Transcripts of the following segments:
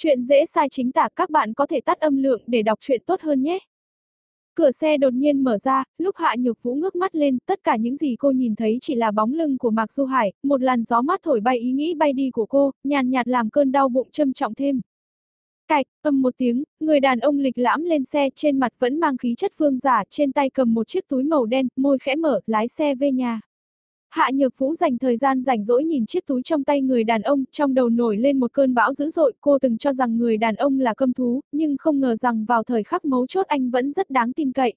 Chuyện dễ sai chính tả các bạn có thể tắt âm lượng để đọc chuyện tốt hơn nhé. Cửa xe đột nhiên mở ra, lúc Hạ Nhược Vũ ngước mắt lên, tất cả những gì cô nhìn thấy chỉ là bóng lưng của Mạc Du Hải, một làn gió mát thổi bay ý nghĩ bay đi của cô, nhàn nhạt làm cơn đau bụng châm trọng thêm. Cạch, âm một tiếng, người đàn ông lịch lãm lên xe, trên mặt vẫn mang khí chất vương giả, trên tay cầm một chiếc túi màu đen, môi khẽ mở, lái xe về nhà. Hạ Nhược Vũ dành thời gian rảnh rỗi nhìn chiếc túi trong tay người đàn ông, trong đầu nổi lên một cơn bão dữ dội, cô từng cho rằng người đàn ông là câm thú, nhưng không ngờ rằng vào thời khắc mấu chốt anh vẫn rất đáng tin cậy.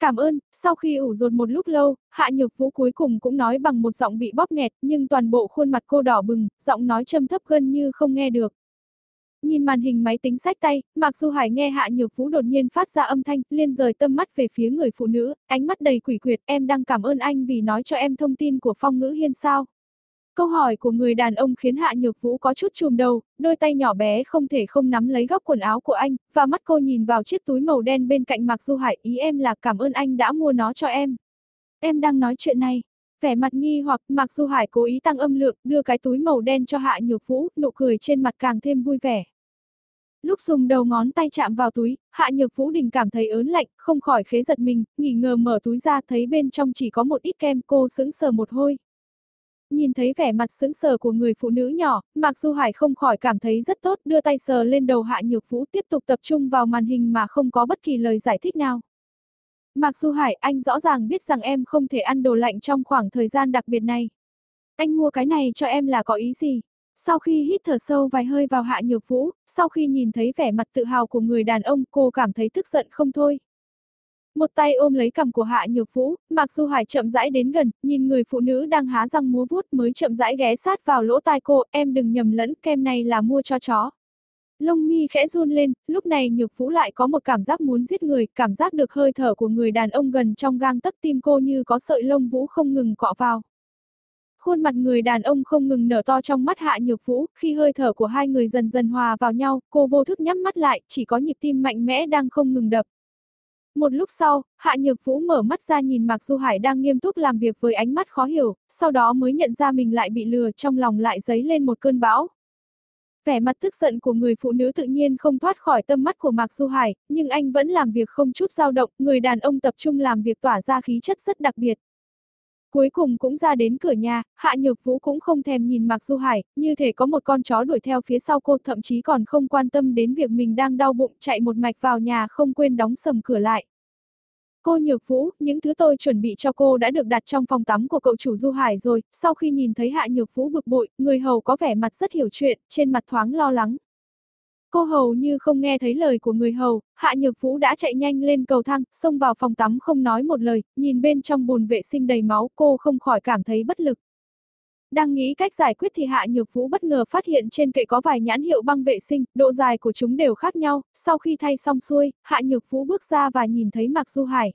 Cảm ơn, sau khi ủ rột một lúc lâu, Hạ Nhược Vũ cuối cùng cũng nói bằng một giọng bị bóp nghẹt, nhưng toàn bộ khuôn mặt cô đỏ bừng, giọng nói châm thấp gần như không nghe được. Nhìn màn hình máy tính sách tay, Mạc Du Hải nghe Hạ Nhược Vũ đột nhiên phát ra âm thanh, liên rời tâm mắt về phía người phụ nữ, ánh mắt đầy quỷ quyệt, em đang cảm ơn anh vì nói cho em thông tin của Phong Ngữ Hiên sao. Câu hỏi của người đàn ông khiến Hạ Nhược Vũ có chút chùm đầu, đôi tay nhỏ bé không thể không nắm lấy góc quần áo của anh, và mắt cô nhìn vào chiếc túi màu đen bên cạnh Mạc Du Hải, ý em là cảm ơn anh đã mua nó cho em. Em đang nói chuyện này. Vẻ mặt nghi hoặc Mạc Du Hải cố ý tăng âm lượng, đưa cái túi màu đen cho Hạ Nhược Vũ, nụ cười trên mặt càng thêm vui vẻ. Lúc dùng đầu ngón tay chạm vào túi, Hạ Nhược Vũ Đình cảm thấy ớn lạnh, không khỏi khế giật mình, nghỉ ngờ mở túi ra thấy bên trong chỉ có một ít kem cô sững sờ một hôi. Nhìn thấy vẻ mặt sững sờ của người phụ nữ nhỏ, Mạc Du Hải không khỏi cảm thấy rất tốt, đưa tay sờ lên đầu Hạ Nhược Vũ tiếp tục tập trung vào màn hình mà không có bất kỳ lời giải thích nào. Mạc Du Hải, anh rõ ràng biết rằng em không thể ăn đồ lạnh trong khoảng thời gian đặc biệt này. Anh mua cái này cho em là có ý gì? Sau khi hít thở sâu vài hơi vào hạ nhược vũ, sau khi nhìn thấy vẻ mặt tự hào của người đàn ông, cô cảm thấy tức giận không thôi. Một tay ôm lấy cầm của hạ nhược vũ, Mạc Du Hải chậm rãi đến gần, nhìn người phụ nữ đang há răng múa vuốt mới chậm rãi ghé sát vào lỗ tai cô, em đừng nhầm lẫn, kem này là mua cho chó. Lông mi khẽ run lên, lúc này nhược vũ lại có một cảm giác muốn giết người, cảm giác được hơi thở của người đàn ông gần trong gang tấc tim cô như có sợi lông vũ không ngừng cọ vào. Khuôn mặt người đàn ông không ngừng nở to trong mắt Hạ Nhược Vũ, khi hơi thở của hai người dần dần hòa vào nhau, cô vô thức nhắm mắt lại, chỉ có nhịp tim mạnh mẽ đang không ngừng đập. Một lúc sau, Hạ Nhược Vũ mở mắt ra nhìn Mạc Du Hải đang nghiêm túc làm việc với ánh mắt khó hiểu, sau đó mới nhận ra mình lại bị lừa trong lòng lại dấy lên một cơn bão. Vẻ mặt tức giận của người phụ nữ tự nhiên không thoát khỏi tâm mắt của Mạc Du Hải, nhưng anh vẫn làm việc không chút dao động, người đàn ông tập trung làm việc tỏa ra khí chất rất đặc biệt. Cuối cùng cũng ra đến cửa nhà, Hạ Nhược Vũ cũng không thèm nhìn Mạc Du Hải, như thể có một con chó đuổi theo phía sau cô thậm chí còn không quan tâm đến việc mình đang đau bụng chạy một mạch vào nhà không quên đóng sầm cửa lại. Cô Nhược Vũ, những thứ tôi chuẩn bị cho cô đã được đặt trong phòng tắm của cậu chủ Du Hải rồi, sau khi nhìn thấy Hạ Nhược Vũ bực bội, người hầu có vẻ mặt rất hiểu chuyện, trên mặt thoáng lo lắng, Cô hầu như không nghe thấy lời của người hầu, Hạ Nhược Vũ đã chạy nhanh lên cầu thang, xông vào phòng tắm không nói một lời, nhìn bên trong bồn vệ sinh đầy máu, cô không khỏi cảm thấy bất lực. Đang nghĩ cách giải quyết thì Hạ Nhược Vũ bất ngờ phát hiện trên kệ có vài nhãn hiệu băng vệ sinh, độ dài của chúng đều khác nhau, sau khi thay xong xuôi, Hạ Nhược Vũ bước ra và nhìn thấy Mạc Du Hải.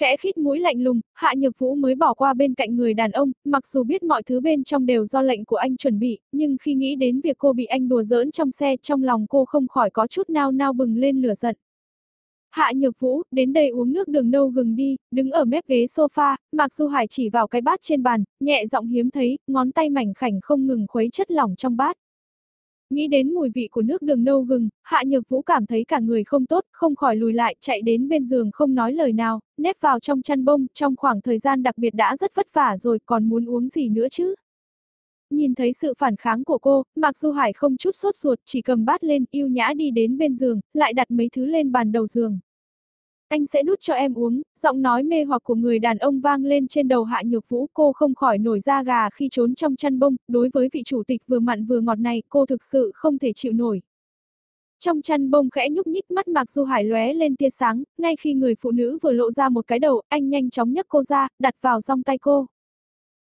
Khẽ khít mũi lạnh lùng, Hạ Nhược Vũ mới bỏ qua bên cạnh người đàn ông, mặc dù biết mọi thứ bên trong đều do lệnh của anh chuẩn bị, nhưng khi nghĩ đến việc cô bị anh đùa giỡn trong xe, trong lòng cô không khỏi có chút nao nao bừng lên lửa giận. Hạ Nhược Vũ, đến đây uống nước đường nâu gừng đi, đứng ở mép ghế sofa, Mạc Du Hải chỉ vào cái bát trên bàn, nhẹ giọng hiếm thấy, ngón tay mảnh khảnh không ngừng khuấy chất lỏng trong bát. Nghĩ đến mùi vị của nước đường nâu gừng, Hạ Nhược Vũ cảm thấy cả người không tốt, không khỏi lùi lại, chạy đến bên giường không nói lời nào, nép vào trong chăn bông, trong khoảng thời gian đặc biệt đã rất vất vả rồi, còn muốn uống gì nữa chứ? Nhìn thấy sự phản kháng của cô, Mạc Du Hải không chút sốt ruột, chỉ cầm bát lên, yêu nhã đi đến bên giường, lại đặt mấy thứ lên bàn đầu giường. Anh sẽ đút cho em uống, giọng nói mê hoặc của người đàn ông vang lên trên đầu hạ nhược vũ cô không khỏi nổi da gà khi trốn trong chăn bông, đối với vị chủ tịch vừa mặn vừa ngọt này cô thực sự không thể chịu nổi. Trong chăn bông khẽ nhúc nhích mắt Mạc Du Hải lóe lên tia sáng, ngay khi người phụ nữ vừa lộ ra một cái đầu, anh nhanh chóng nhấc cô ra, đặt vào trong tay cô.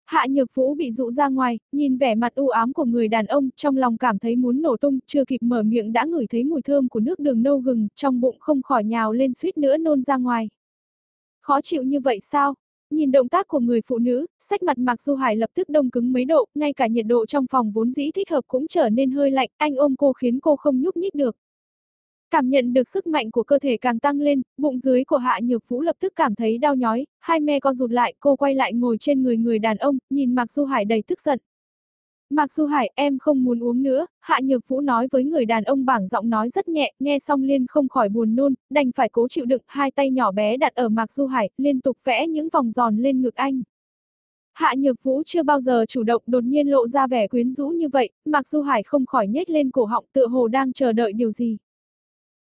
Hạ Nhược Vũ bị dụ ra ngoài, nhìn vẻ mặt u ám của người đàn ông, trong lòng cảm thấy muốn nổ tung, chưa kịp mở miệng đã ngửi thấy mùi thơm của nước đường nâu gừng, trong bụng không khỏi nhào lên suýt nữa nôn ra ngoài. Khó chịu như vậy sao? Nhìn động tác của người phụ nữ, sách mặt Mạc Du Hải lập tức đông cứng mấy độ, ngay cả nhiệt độ trong phòng vốn dĩ thích hợp cũng trở nên hơi lạnh, anh ôm cô khiến cô không nhúc nhích được. Cảm nhận được sức mạnh của cơ thể càng tăng lên, bụng dưới của Hạ Nhược Vũ lập tức cảm thấy đau nhói, hai me co rụt lại, cô quay lại ngồi trên người người đàn ông, nhìn Mạc Du Hải đầy tức giận. Mạc Du Hải, em không muốn uống nữa, Hạ Nhược Vũ nói với người đàn ông bảng giọng nói rất nhẹ, nghe xong Liên không khỏi buồn nôn, đành phải cố chịu đựng, hai tay nhỏ bé đặt ở Mạc Du Hải, liên tục vẽ những vòng giòn lên ngực anh. Hạ Nhược Vũ chưa bao giờ chủ động đột nhiên lộ ra vẻ quyến rũ như vậy, Mạc Du Hải không khỏi nhếch lên cổ họng tựa hồ đang chờ đợi điều gì.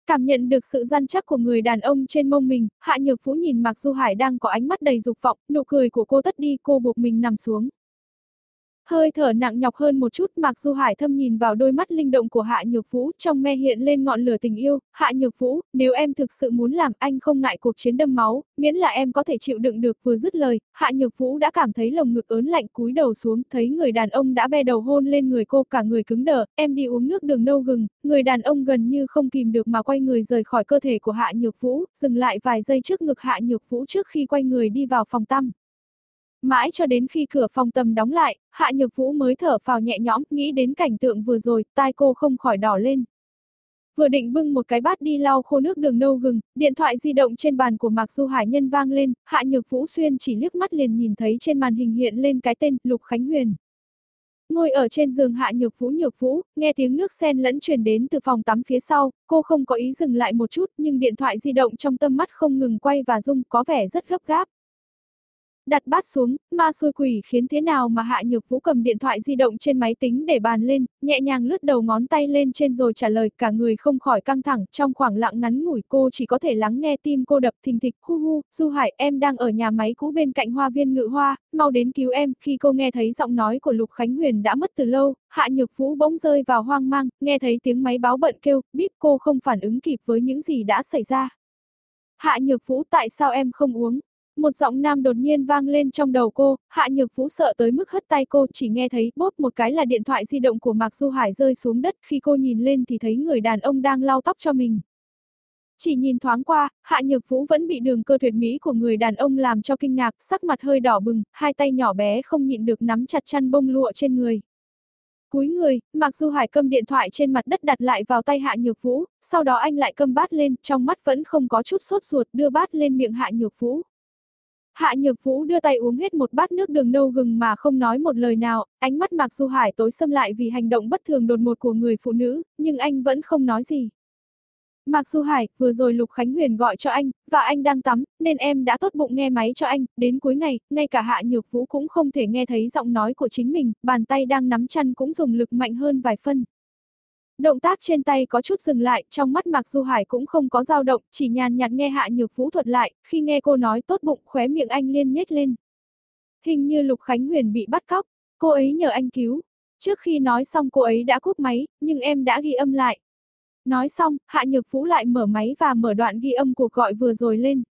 Cảm nhận được sự gian chắc của người đàn ông trên mông mình, Hạ Nhược Vũ nhìn Mạc Du Hải đang có ánh mắt đầy dục vọng, nụ cười của cô tất đi, cô buộc mình nằm xuống. Hơi thở nặng nhọc hơn một chút, Mạc Du Hải thâm nhìn vào đôi mắt linh động của Hạ Nhược Vũ, trong me hiện lên ngọn lửa tình yêu, Hạ Nhược Vũ, nếu em thực sự muốn làm, anh không ngại cuộc chiến đâm máu, miễn là em có thể chịu đựng được, vừa dứt lời, Hạ Nhược Vũ đã cảm thấy lồng ngực ớn lạnh cúi đầu xuống, thấy người đàn ông đã be đầu hôn lên người cô, cả người cứng đờ, em đi uống nước đường nâu gừng, người đàn ông gần như không kìm được mà quay người rời khỏi cơ thể của Hạ Nhược Vũ, dừng lại vài giây trước ngực Hạ Nhược Vũ trước khi quay người đi vào phòng tắm. Mãi cho đến khi cửa phòng tầm đóng lại, Hạ Nhược Vũ mới thở phào nhẹ nhõm, nghĩ đến cảnh tượng vừa rồi, tai cô không khỏi đỏ lên. Vừa định bưng một cái bát đi lau khô nước đường nâu gừng, điện thoại di động trên bàn của Mạc Du Hải Nhân vang lên, Hạ Nhược Vũ Xuyên chỉ liếc mắt liền nhìn thấy trên màn hình hiện lên cái tên Lục Khánh Huyền. Ngồi ở trên giường Hạ Nhược Vũ Nhược Vũ, nghe tiếng nước sen lẫn truyền đến từ phòng tắm phía sau, cô không có ý dừng lại một chút nhưng điện thoại di động trong tâm mắt không ngừng quay và rung có vẻ rất gấp gáp. Đặt bát xuống, ma xôi quỷ khiến thế nào mà Hạ Nhược Vũ cầm điện thoại di động trên máy tính để bàn lên, nhẹ nhàng lướt đầu ngón tay lên trên rồi trả lời cả người không khỏi căng thẳng, trong khoảng lặng ngắn ngủi cô chỉ có thể lắng nghe tim cô đập thình thịch, hu hu, Du Hải em đang ở nhà máy cũ bên cạnh hoa viên ngự hoa, mau đến cứu em, khi cô nghe thấy giọng nói của Lục Khánh Huyền đã mất từ lâu, Hạ Nhược Vũ bỗng rơi vào hoang mang, nghe thấy tiếng máy báo bận kêu, bíp cô không phản ứng kịp với những gì đã xảy ra. Hạ Nhược Vũ tại sao em không uống, một giọng nam đột nhiên vang lên trong đầu cô, Hạ Nhược Vũ sợ tới mức hất tay cô chỉ nghe thấy bóp một cái là điện thoại di động của Mạc Du Hải rơi xuống đất khi cô nhìn lên thì thấy người đàn ông đang lau tóc cho mình. Chỉ nhìn thoáng qua, Hạ Nhược Vũ vẫn bị đường cơ tuyệt mỹ của người đàn ông làm cho kinh ngạc, sắc mặt hơi đỏ bừng, hai tay nhỏ bé không nhịn được nắm chặt chăn bông lụa trên người. Cúi người, Mạc Du Hải cầm điện thoại trên mặt đất đặt lại vào tay Hạ Nhược Vũ, sau đó anh lại cầm bát lên, trong mắt vẫn không có chút sốt ruột đưa bát lên miệng Hạ Nhược Vũ. Hạ Nhược Vũ đưa tay uống hết một bát nước đường nâu gừng mà không nói một lời nào, ánh mắt Mạc Du Hải tối xâm lại vì hành động bất thường đột ngột của người phụ nữ, nhưng anh vẫn không nói gì. Mạc Du Hải, vừa rồi Lục Khánh Huyền gọi cho anh, và anh đang tắm, nên em đã tốt bụng nghe máy cho anh, đến cuối ngày, ngay cả Hạ Nhược Vũ cũng không thể nghe thấy giọng nói của chính mình, bàn tay đang nắm chăn cũng dùng lực mạnh hơn vài phân. Động tác trên tay có chút dừng lại, trong mắt Mạc Du Hải cũng không có dao động, chỉ nhàn nhạt nghe Hạ Nhược Vũ thuật lại, khi nghe cô nói tốt bụng khóe miệng anh liên nhếch lên. Hình như Lục Khánh Huyền bị bắt cóc, cô ấy nhờ anh cứu. Trước khi nói xong cô ấy đã cúp máy, nhưng em đã ghi âm lại. Nói xong, Hạ Nhược Vũ lại mở máy và mở đoạn ghi âm cuộc gọi vừa rồi lên.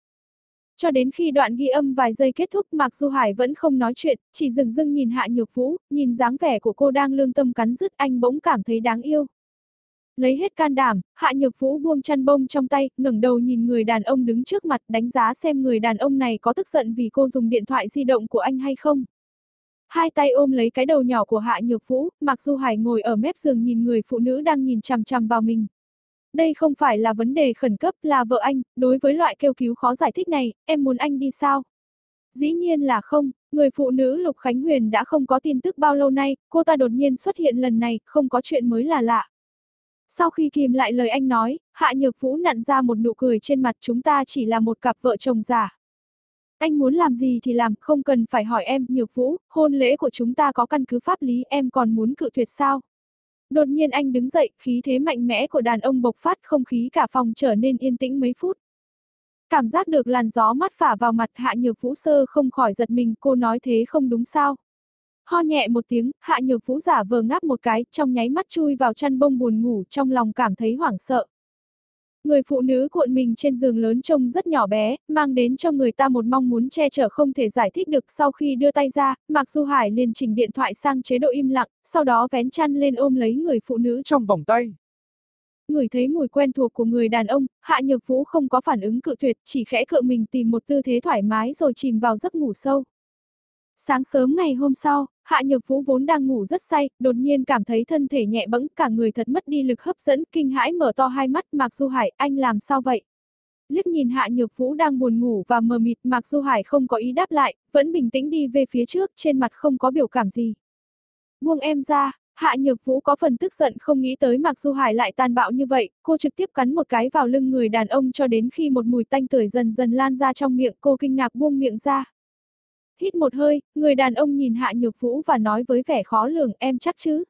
Cho đến khi đoạn ghi âm vài giây kết thúc Mạc Du Hải vẫn không nói chuyện, chỉ dừng dưng nhìn Hạ Nhược Vũ, nhìn dáng vẻ của cô đang lương tâm cắn rứt anh bỗng cảm thấy đáng yêu. Lấy hết can đảm, Hạ Nhược Vũ buông chăn bông trong tay, ngẩng đầu nhìn người đàn ông đứng trước mặt đánh giá xem người đàn ông này có tức giận vì cô dùng điện thoại di động của anh hay không. Hai tay ôm lấy cái đầu nhỏ của Hạ Nhược Vũ, Mặc Du Hải ngồi ở mép giường nhìn người phụ nữ đang nhìn chằm chằm vào mình. Đây không phải là vấn đề khẩn cấp, là vợ anh, đối với loại kêu cứu khó giải thích này, em muốn anh đi sao? Dĩ nhiên là không, người phụ nữ Lục Khánh Huyền đã không có tin tức bao lâu nay, cô ta đột nhiên xuất hiện lần này, không có chuyện mới là lạ. Sau khi kìm lại lời anh nói, Hạ Nhược Vũ nặn ra một nụ cười trên mặt chúng ta chỉ là một cặp vợ chồng giả. Anh muốn làm gì thì làm, không cần phải hỏi em, Nhược Vũ, hôn lễ của chúng ta có căn cứ pháp lý, em còn muốn cự tuyệt sao? Đột nhiên anh đứng dậy, khí thế mạnh mẽ của đàn ông bộc phát không khí cả phòng trở nên yên tĩnh mấy phút. Cảm giác được làn gió mát phả vào mặt Hạ Nhược Vũ sơ không khỏi giật mình, cô nói thế không đúng sao? Ho nhẹ một tiếng, hạ nhược vũ giả vờ ngáp một cái, trong nháy mắt chui vào chăn bông buồn ngủ, trong lòng cảm thấy hoảng sợ. Người phụ nữ cuộn mình trên giường lớn trông rất nhỏ bé, mang đến cho người ta một mong muốn che chở không thể giải thích được sau khi đưa tay ra, Mạc Du Hải liền chỉnh điện thoại sang chế độ im lặng, sau đó vén chăn lên ôm lấy người phụ nữ trong vòng tay. Người thấy mùi quen thuộc của người đàn ông, Hạ Nhược Vũ không có phản ứng cự tuyệt, chỉ khẽ cựa mình tìm một tư thế thoải mái rồi chìm vào giấc ngủ sâu. Sáng sớm ngày hôm sau, Hạ Nhược Vũ vốn đang ngủ rất say, đột nhiên cảm thấy thân thể nhẹ bẫng, cả người thật mất đi lực hấp dẫn, kinh hãi mở to hai mắt, Mạc Du Hải, anh làm sao vậy? Liếc nhìn Hạ Nhược Vũ đang buồn ngủ và mờ mịt, Mạc Du Hải không có ý đáp lại, vẫn bình tĩnh đi về phía trước, trên mặt không có biểu cảm gì. Buông em ra, Hạ Nhược Vũ có phần tức giận không nghĩ tới Mạc Du Hải lại tàn bạo như vậy, cô trực tiếp cắn một cái vào lưng người đàn ông cho đến khi một mùi tanh tưởi dần dần lan ra trong miệng cô kinh ngạc buông miệng ra. Hít một hơi, người đàn ông nhìn Hạ Nhược Vũ và nói với vẻ khó lường em chắc chứ.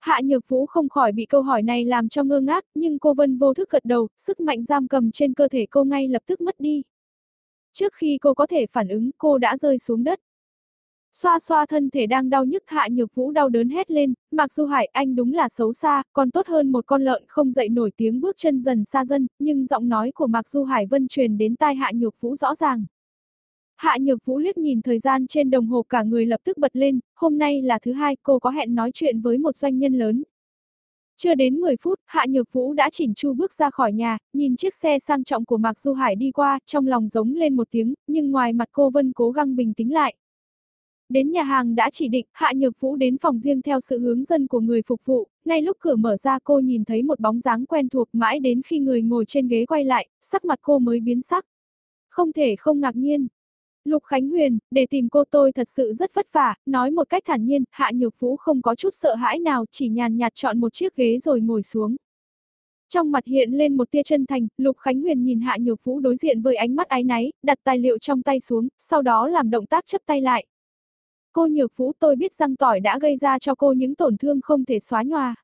Hạ Nhược Vũ không khỏi bị câu hỏi này làm cho ngơ ngác, nhưng cô Vân vô thức gật đầu, sức mạnh giam cầm trên cơ thể cô ngay lập tức mất đi. Trước khi cô có thể phản ứng, cô đã rơi xuống đất. Xoa xoa thân thể đang đau nhức Hạ Nhược Vũ đau đớn hét lên, mặc dù Hải anh đúng là xấu xa, còn tốt hơn một con lợn không dậy nổi tiếng bước chân dần xa dân, nhưng giọng nói của Mạc Du Hải Vân truyền đến tai Hạ Nhược Vũ rõ ràng. Hạ Nhược Vũ liếc nhìn thời gian trên đồng hồ cả người lập tức bật lên, hôm nay là thứ hai cô có hẹn nói chuyện với một doanh nhân lớn. Chưa đến 10 phút, Hạ Nhược Vũ đã chỉnh chu bước ra khỏi nhà, nhìn chiếc xe sang trọng của Mạc Du Hải đi qua, trong lòng giống lên một tiếng, nhưng ngoài mặt cô vẫn cố gắng bình tĩnh lại. Đến nhà hàng đã chỉ định, Hạ Nhược Vũ đến phòng riêng theo sự hướng dẫn của người phục vụ, ngay lúc cửa mở ra cô nhìn thấy một bóng dáng quen thuộc mãi đến khi người ngồi trên ghế quay lại, sắc mặt cô mới biến sắc. Không thể không ngạc nhiên, Lục Khánh Huyền, để tìm cô tôi thật sự rất vất vả, nói một cách thản nhiên, Hạ Nhược Vũ không có chút sợ hãi nào, chỉ nhàn nhạt chọn một chiếc ghế rồi ngồi xuống. Trong mặt hiện lên một tia chân thành, Lục Khánh Huyền nhìn Hạ Nhược Vũ đối diện với ánh mắt ái náy, đặt tài liệu trong tay xuống, sau đó làm động tác chấp tay lại. Cô Nhược Vũ tôi biết răng tỏi đã gây ra cho cô những tổn thương không thể xóa nhòa.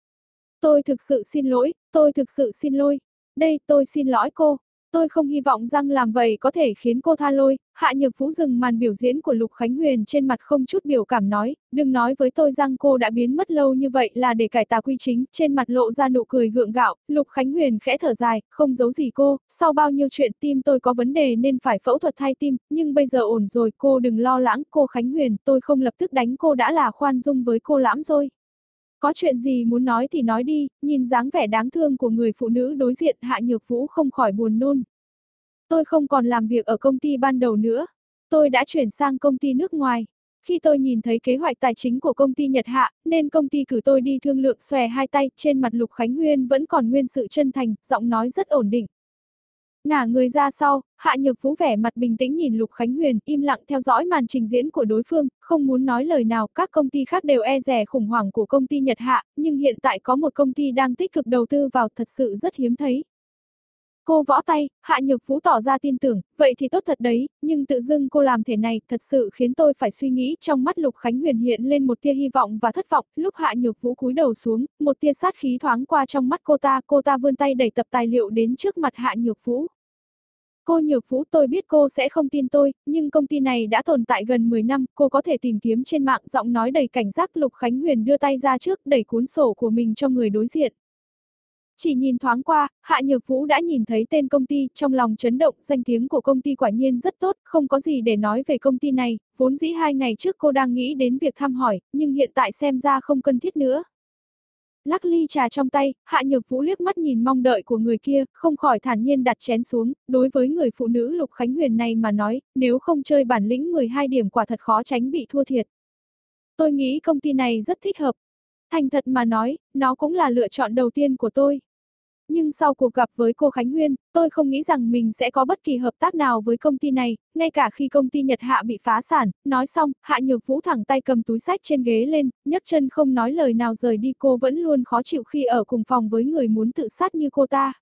Tôi thực sự xin lỗi, tôi thực sự xin lỗi. Đây, tôi xin lỗi cô. Tôi không hy vọng rằng làm vậy có thể khiến cô tha lôi, Hạ Nhược Vũ dừng màn biểu diễn của Lục Khánh Huyền trên mặt không chút biểu cảm nói, đừng nói với tôi rằng cô đã biến mất lâu như vậy là để cải tà quy chính, trên mặt lộ ra nụ cười gượng gạo, Lục Khánh Huyền khẽ thở dài, không giấu gì cô, sau bao nhiêu chuyện tim tôi có vấn đề nên phải phẫu thuật thay tim, nhưng bây giờ ổn rồi, cô đừng lo lắng, cô Khánh Huyền, tôi không lập tức đánh cô đã là khoan dung với cô lãm rồi. Có chuyện gì muốn nói thì nói đi, nhìn dáng vẻ đáng thương của người phụ nữ đối diện Hạ Nhược Vũ không khỏi buồn nôn. Tôi không còn làm việc ở công ty ban đầu nữa. Tôi đã chuyển sang công ty nước ngoài. Khi tôi nhìn thấy kế hoạch tài chính của công ty Nhật Hạ, nên công ty cử tôi đi thương lượng xòe hai tay, trên mặt Lục Khánh Huyên vẫn còn nguyên sự chân thành, giọng nói rất ổn định. Ngả người ra sau, Hạ Nhược Vũ vẻ mặt bình tĩnh nhìn Lục Khánh Huyền, im lặng theo dõi màn trình diễn của đối phương, không muốn nói lời nào, các công ty khác đều e rẻ khủng hoảng của công ty Nhật Hạ, nhưng hiện tại có một công ty đang tích cực đầu tư vào thật sự rất hiếm thấy. Cô võ tay, Hạ Nhược Vũ tỏ ra tin tưởng, vậy thì tốt thật đấy, nhưng tự dưng cô làm thế này thật sự khiến tôi phải suy nghĩ trong mắt Lục Khánh Huyền hiện lên một tia hy vọng và thất vọng, lúc Hạ Nhược Vũ cúi đầu xuống, một tia sát khí thoáng qua trong mắt cô ta, cô ta vươn tay đẩy tập tài liệu đến trước mặt Hạ Nhược Vũ. Cô Nhược Vũ tôi biết cô sẽ không tin tôi, nhưng công ty này đã tồn tại gần 10 năm, cô có thể tìm kiếm trên mạng giọng nói đầy cảnh giác Lục Khánh Huyền đưa tay ra trước đẩy cuốn sổ của mình cho người đối diện. Chỉ nhìn thoáng qua, Hạ Nhược Vũ đã nhìn thấy tên công ty, trong lòng chấn động, danh tiếng của công ty quả nhiên rất tốt, không có gì để nói về công ty này, vốn dĩ hai ngày trước cô đang nghĩ đến việc thăm hỏi, nhưng hiện tại xem ra không cần thiết nữa. Lắc ly trà trong tay, Hạ Nhược Vũ liếc mắt nhìn mong đợi của người kia, không khỏi thản nhiên đặt chén xuống, đối với người phụ nữ Lục Khánh Huyền này mà nói, nếu không chơi bản lĩnh 12 điểm quả thật khó tránh bị thua thiệt. Tôi nghĩ công ty này rất thích hợp. Thành thật mà nói, nó cũng là lựa chọn đầu tiên của tôi. Nhưng sau cuộc gặp với cô Khánh Huyên, tôi không nghĩ rằng mình sẽ có bất kỳ hợp tác nào với công ty này, ngay cả khi công ty Nhật Hạ bị phá sản, nói xong, Hạ Nhược Vũ thẳng tay cầm túi sách trên ghế lên, nhấc chân không nói lời nào rời đi cô vẫn luôn khó chịu khi ở cùng phòng với người muốn tự sát như cô ta.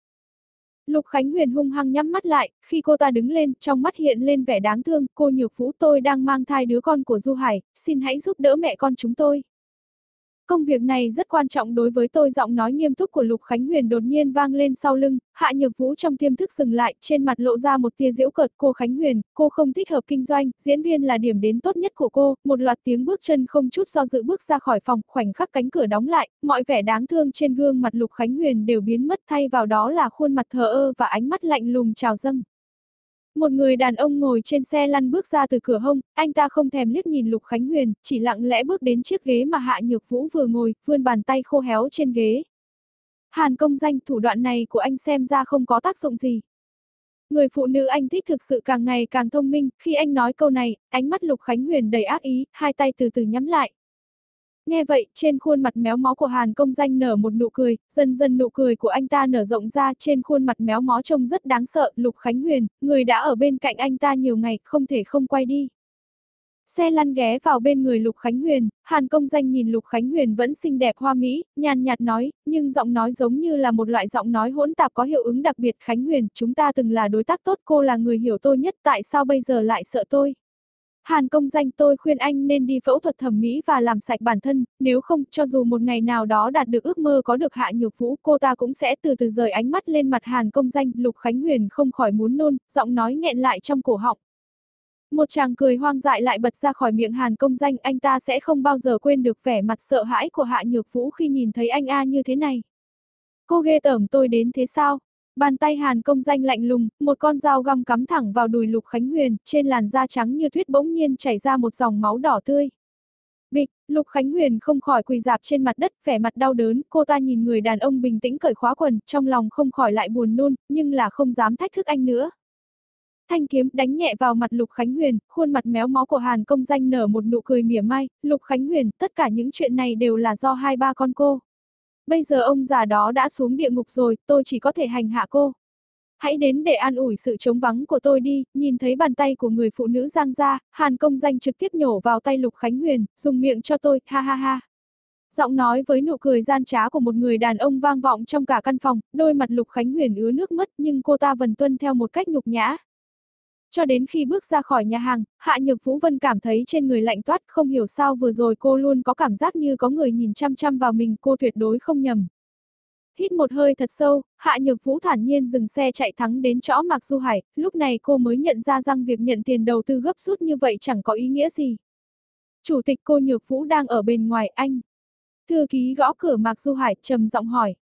Lục Khánh Huyền hung hăng nhắm mắt lại, khi cô ta đứng lên, trong mắt hiện lên vẻ đáng thương, cô Nhược Vũ tôi đang mang thai đứa con của Du Hải, xin hãy giúp đỡ mẹ con chúng tôi. Công việc này rất quan trọng đối với tôi giọng nói nghiêm túc của Lục Khánh Huyền đột nhiên vang lên sau lưng, Hạ Nhược Vũ trong tiêm thức dừng lại, trên mặt lộ ra một tia giễu cợt, cô Khánh Huyền, cô không thích hợp kinh doanh, diễn viên là điểm đến tốt nhất của cô, một loạt tiếng bước chân không chút do dự bước ra khỏi phòng, khoảnh khắc cánh cửa đóng lại, mọi vẻ đáng thương trên gương mặt Lục Khánh Huyền đều biến mất thay vào đó là khuôn mặt thờ ơ và ánh mắt lạnh lùng trào dâng. Một người đàn ông ngồi trên xe lăn bước ra từ cửa hông, anh ta không thèm liếc nhìn Lục Khánh Huyền, chỉ lặng lẽ bước đến chiếc ghế mà Hạ Nhược Vũ vừa ngồi, vươn bàn tay khô héo trên ghế. Hàn công danh thủ đoạn này của anh xem ra không có tác dụng gì. Người phụ nữ anh thích thực sự càng ngày càng thông minh, khi anh nói câu này, ánh mắt Lục Khánh Huyền đầy ác ý, hai tay từ từ nhắm lại. Nghe vậy, trên khuôn mặt méo mó của Hàn công danh nở một nụ cười, dần dần nụ cười của anh ta nở rộng ra trên khuôn mặt méo mó trông rất đáng sợ, Lục Khánh Huyền, người đã ở bên cạnh anh ta nhiều ngày, không thể không quay đi. Xe lăn ghé vào bên người Lục Khánh Huyền, Hàn công danh nhìn Lục Khánh Huyền vẫn xinh đẹp hoa mỹ, nhàn nhạt nói, nhưng giọng nói giống như là một loại giọng nói hỗn tạp có hiệu ứng đặc biệt Khánh Huyền, chúng ta từng là đối tác tốt, cô là người hiểu tôi nhất, tại sao bây giờ lại sợ tôi? Hàn công danh tôi khuyên anh nên đi phẫu thuật thẩm mỹ và làm sạch bản thân, nếu không, cho dù một ngày nào đó đạt được ước mơ có được hạ nhược vũ, cô ta cũng sẽ từ từ rời ánh mắt lên mặt Hàn công danh, Lục Khánh Huyền không khỏi muốn nôn, giọng nói nghẹn lại trong cổ họng. Một chàng cười hoang dại lại bật ra khỏi miệng Hàn công danh, anh ta sẽ không bao giờ quên được vẻ mặt sợ hãi của hạ nhược vũ khi nhìn thấy anh A như thế này. Cô ghê tởm tôi đến thế sao? Bàn tay Hàn công danh lạnh lùng, một con dao găm cắm thẳng vào đùi Lục Khánh Huyền, trên làn da trắng như tuyết bỗng nhiên chảy ra một dòng máu đỏ tươi. Bịch, Lục Khánh Huyền không khỏi quỳ dạp trên mặt đất, vẻ mặt đau đớn, cô ta nhìn người đàn ông bình tĩnh cởi khóa quần, trong lòng không khỏi lại buồn nôn, nhưng là không dám thách thức anh nữa. Thanh kiếm đánh nhẹ vào mặt Lục Khánh Huyền, khuôn mặt méo mó của Hàn công danh nở một nụ cười mỉa mai, Lục Khánh Huyền, tất cả những chuyện này đều là do hai ba con cô. Bây giờ ông già đó đã xuống địa ngục rồi, tôi chỉ có thể hành hạ cô. Hãy đến để an ủi sự trống vắng của tôi đi, nhìn thấy bàn tay của người phụ nữ giang ra, Hàn công danh trực tiếp nhổ vào tay Lục Khánh Huyền, dùng miệng cho tôi, ha ha ha. Giọng nói với nụ cười gian trá của một người đàn ông vang vọng trong cả căn phòng, đôi mặt Lục Khánh Huyền ứa nước mất nhưng cô ta vẫn tuân theo một cách nhục nhã. Cho đến khi bước ra khỏi nhà hàng, Hạ Nhược Vũ Vân cảm thấy trên người lạnh toát, không hiểu sao vừa rồi cô luôn có cảm giác như có người nhìn chăm chăm vào mình, cô tuyệt đối không nhầm. Hít một hơi thật sâu, Hạ Nhược Vũ thản nhiên dừng xe chạy thắng đến chỗ Mạc Du Hải, lúc này cô mới nhận ra rằng việc nhận tiền đầu tư gấp rút như vậy chẳng có ý nghĩa gì. Chủ tịch cô Nhược Vũ đang ở bên ngoài anh. Thư ký gõ cửa Mạc Du Hải trầm giọng hỏi.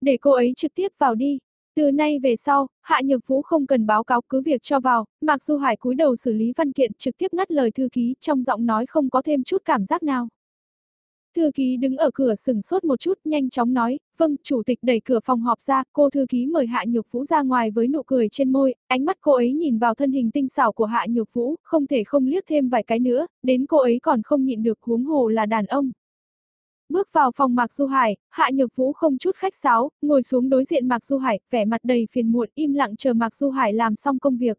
Để cô ấy trực tiếp vào đi. Từ nay về sau, Hạ Nhược Vũ không cần báo cáo cứ việc cho vào, Mạc Du Hải cúi đầu xử lý văn kiện trực tiếp ngắt lời thư ký trong giọng nói không có thêm chút cảm giác nào. Thư ký đứng ở cửa sừng sốt một chút nhanh chóng nói, vâng, chủ tịch đẩy cửa phòng họp ra, cô thư ký mời Hạ Nhược Vũ ra ngoài với nụ cười trên môi, ánh mắt cô ấy nhìn vào thân hình tinh xảo của Hạ Nhược Vũ, không thể không liếc thêm vài cái nữa, đến cô ấy còn không nhịn được huống hồ là đàn ông. Bước vào phòng Mạc Du Hải, Hạ Nhược Vũ không chút khách sáo, ngồi xuống đối diện Mạc Du Hải, vẻ mặt đầy phiền muộn im lặng chờ Mạc Du Hải làm xong công việc.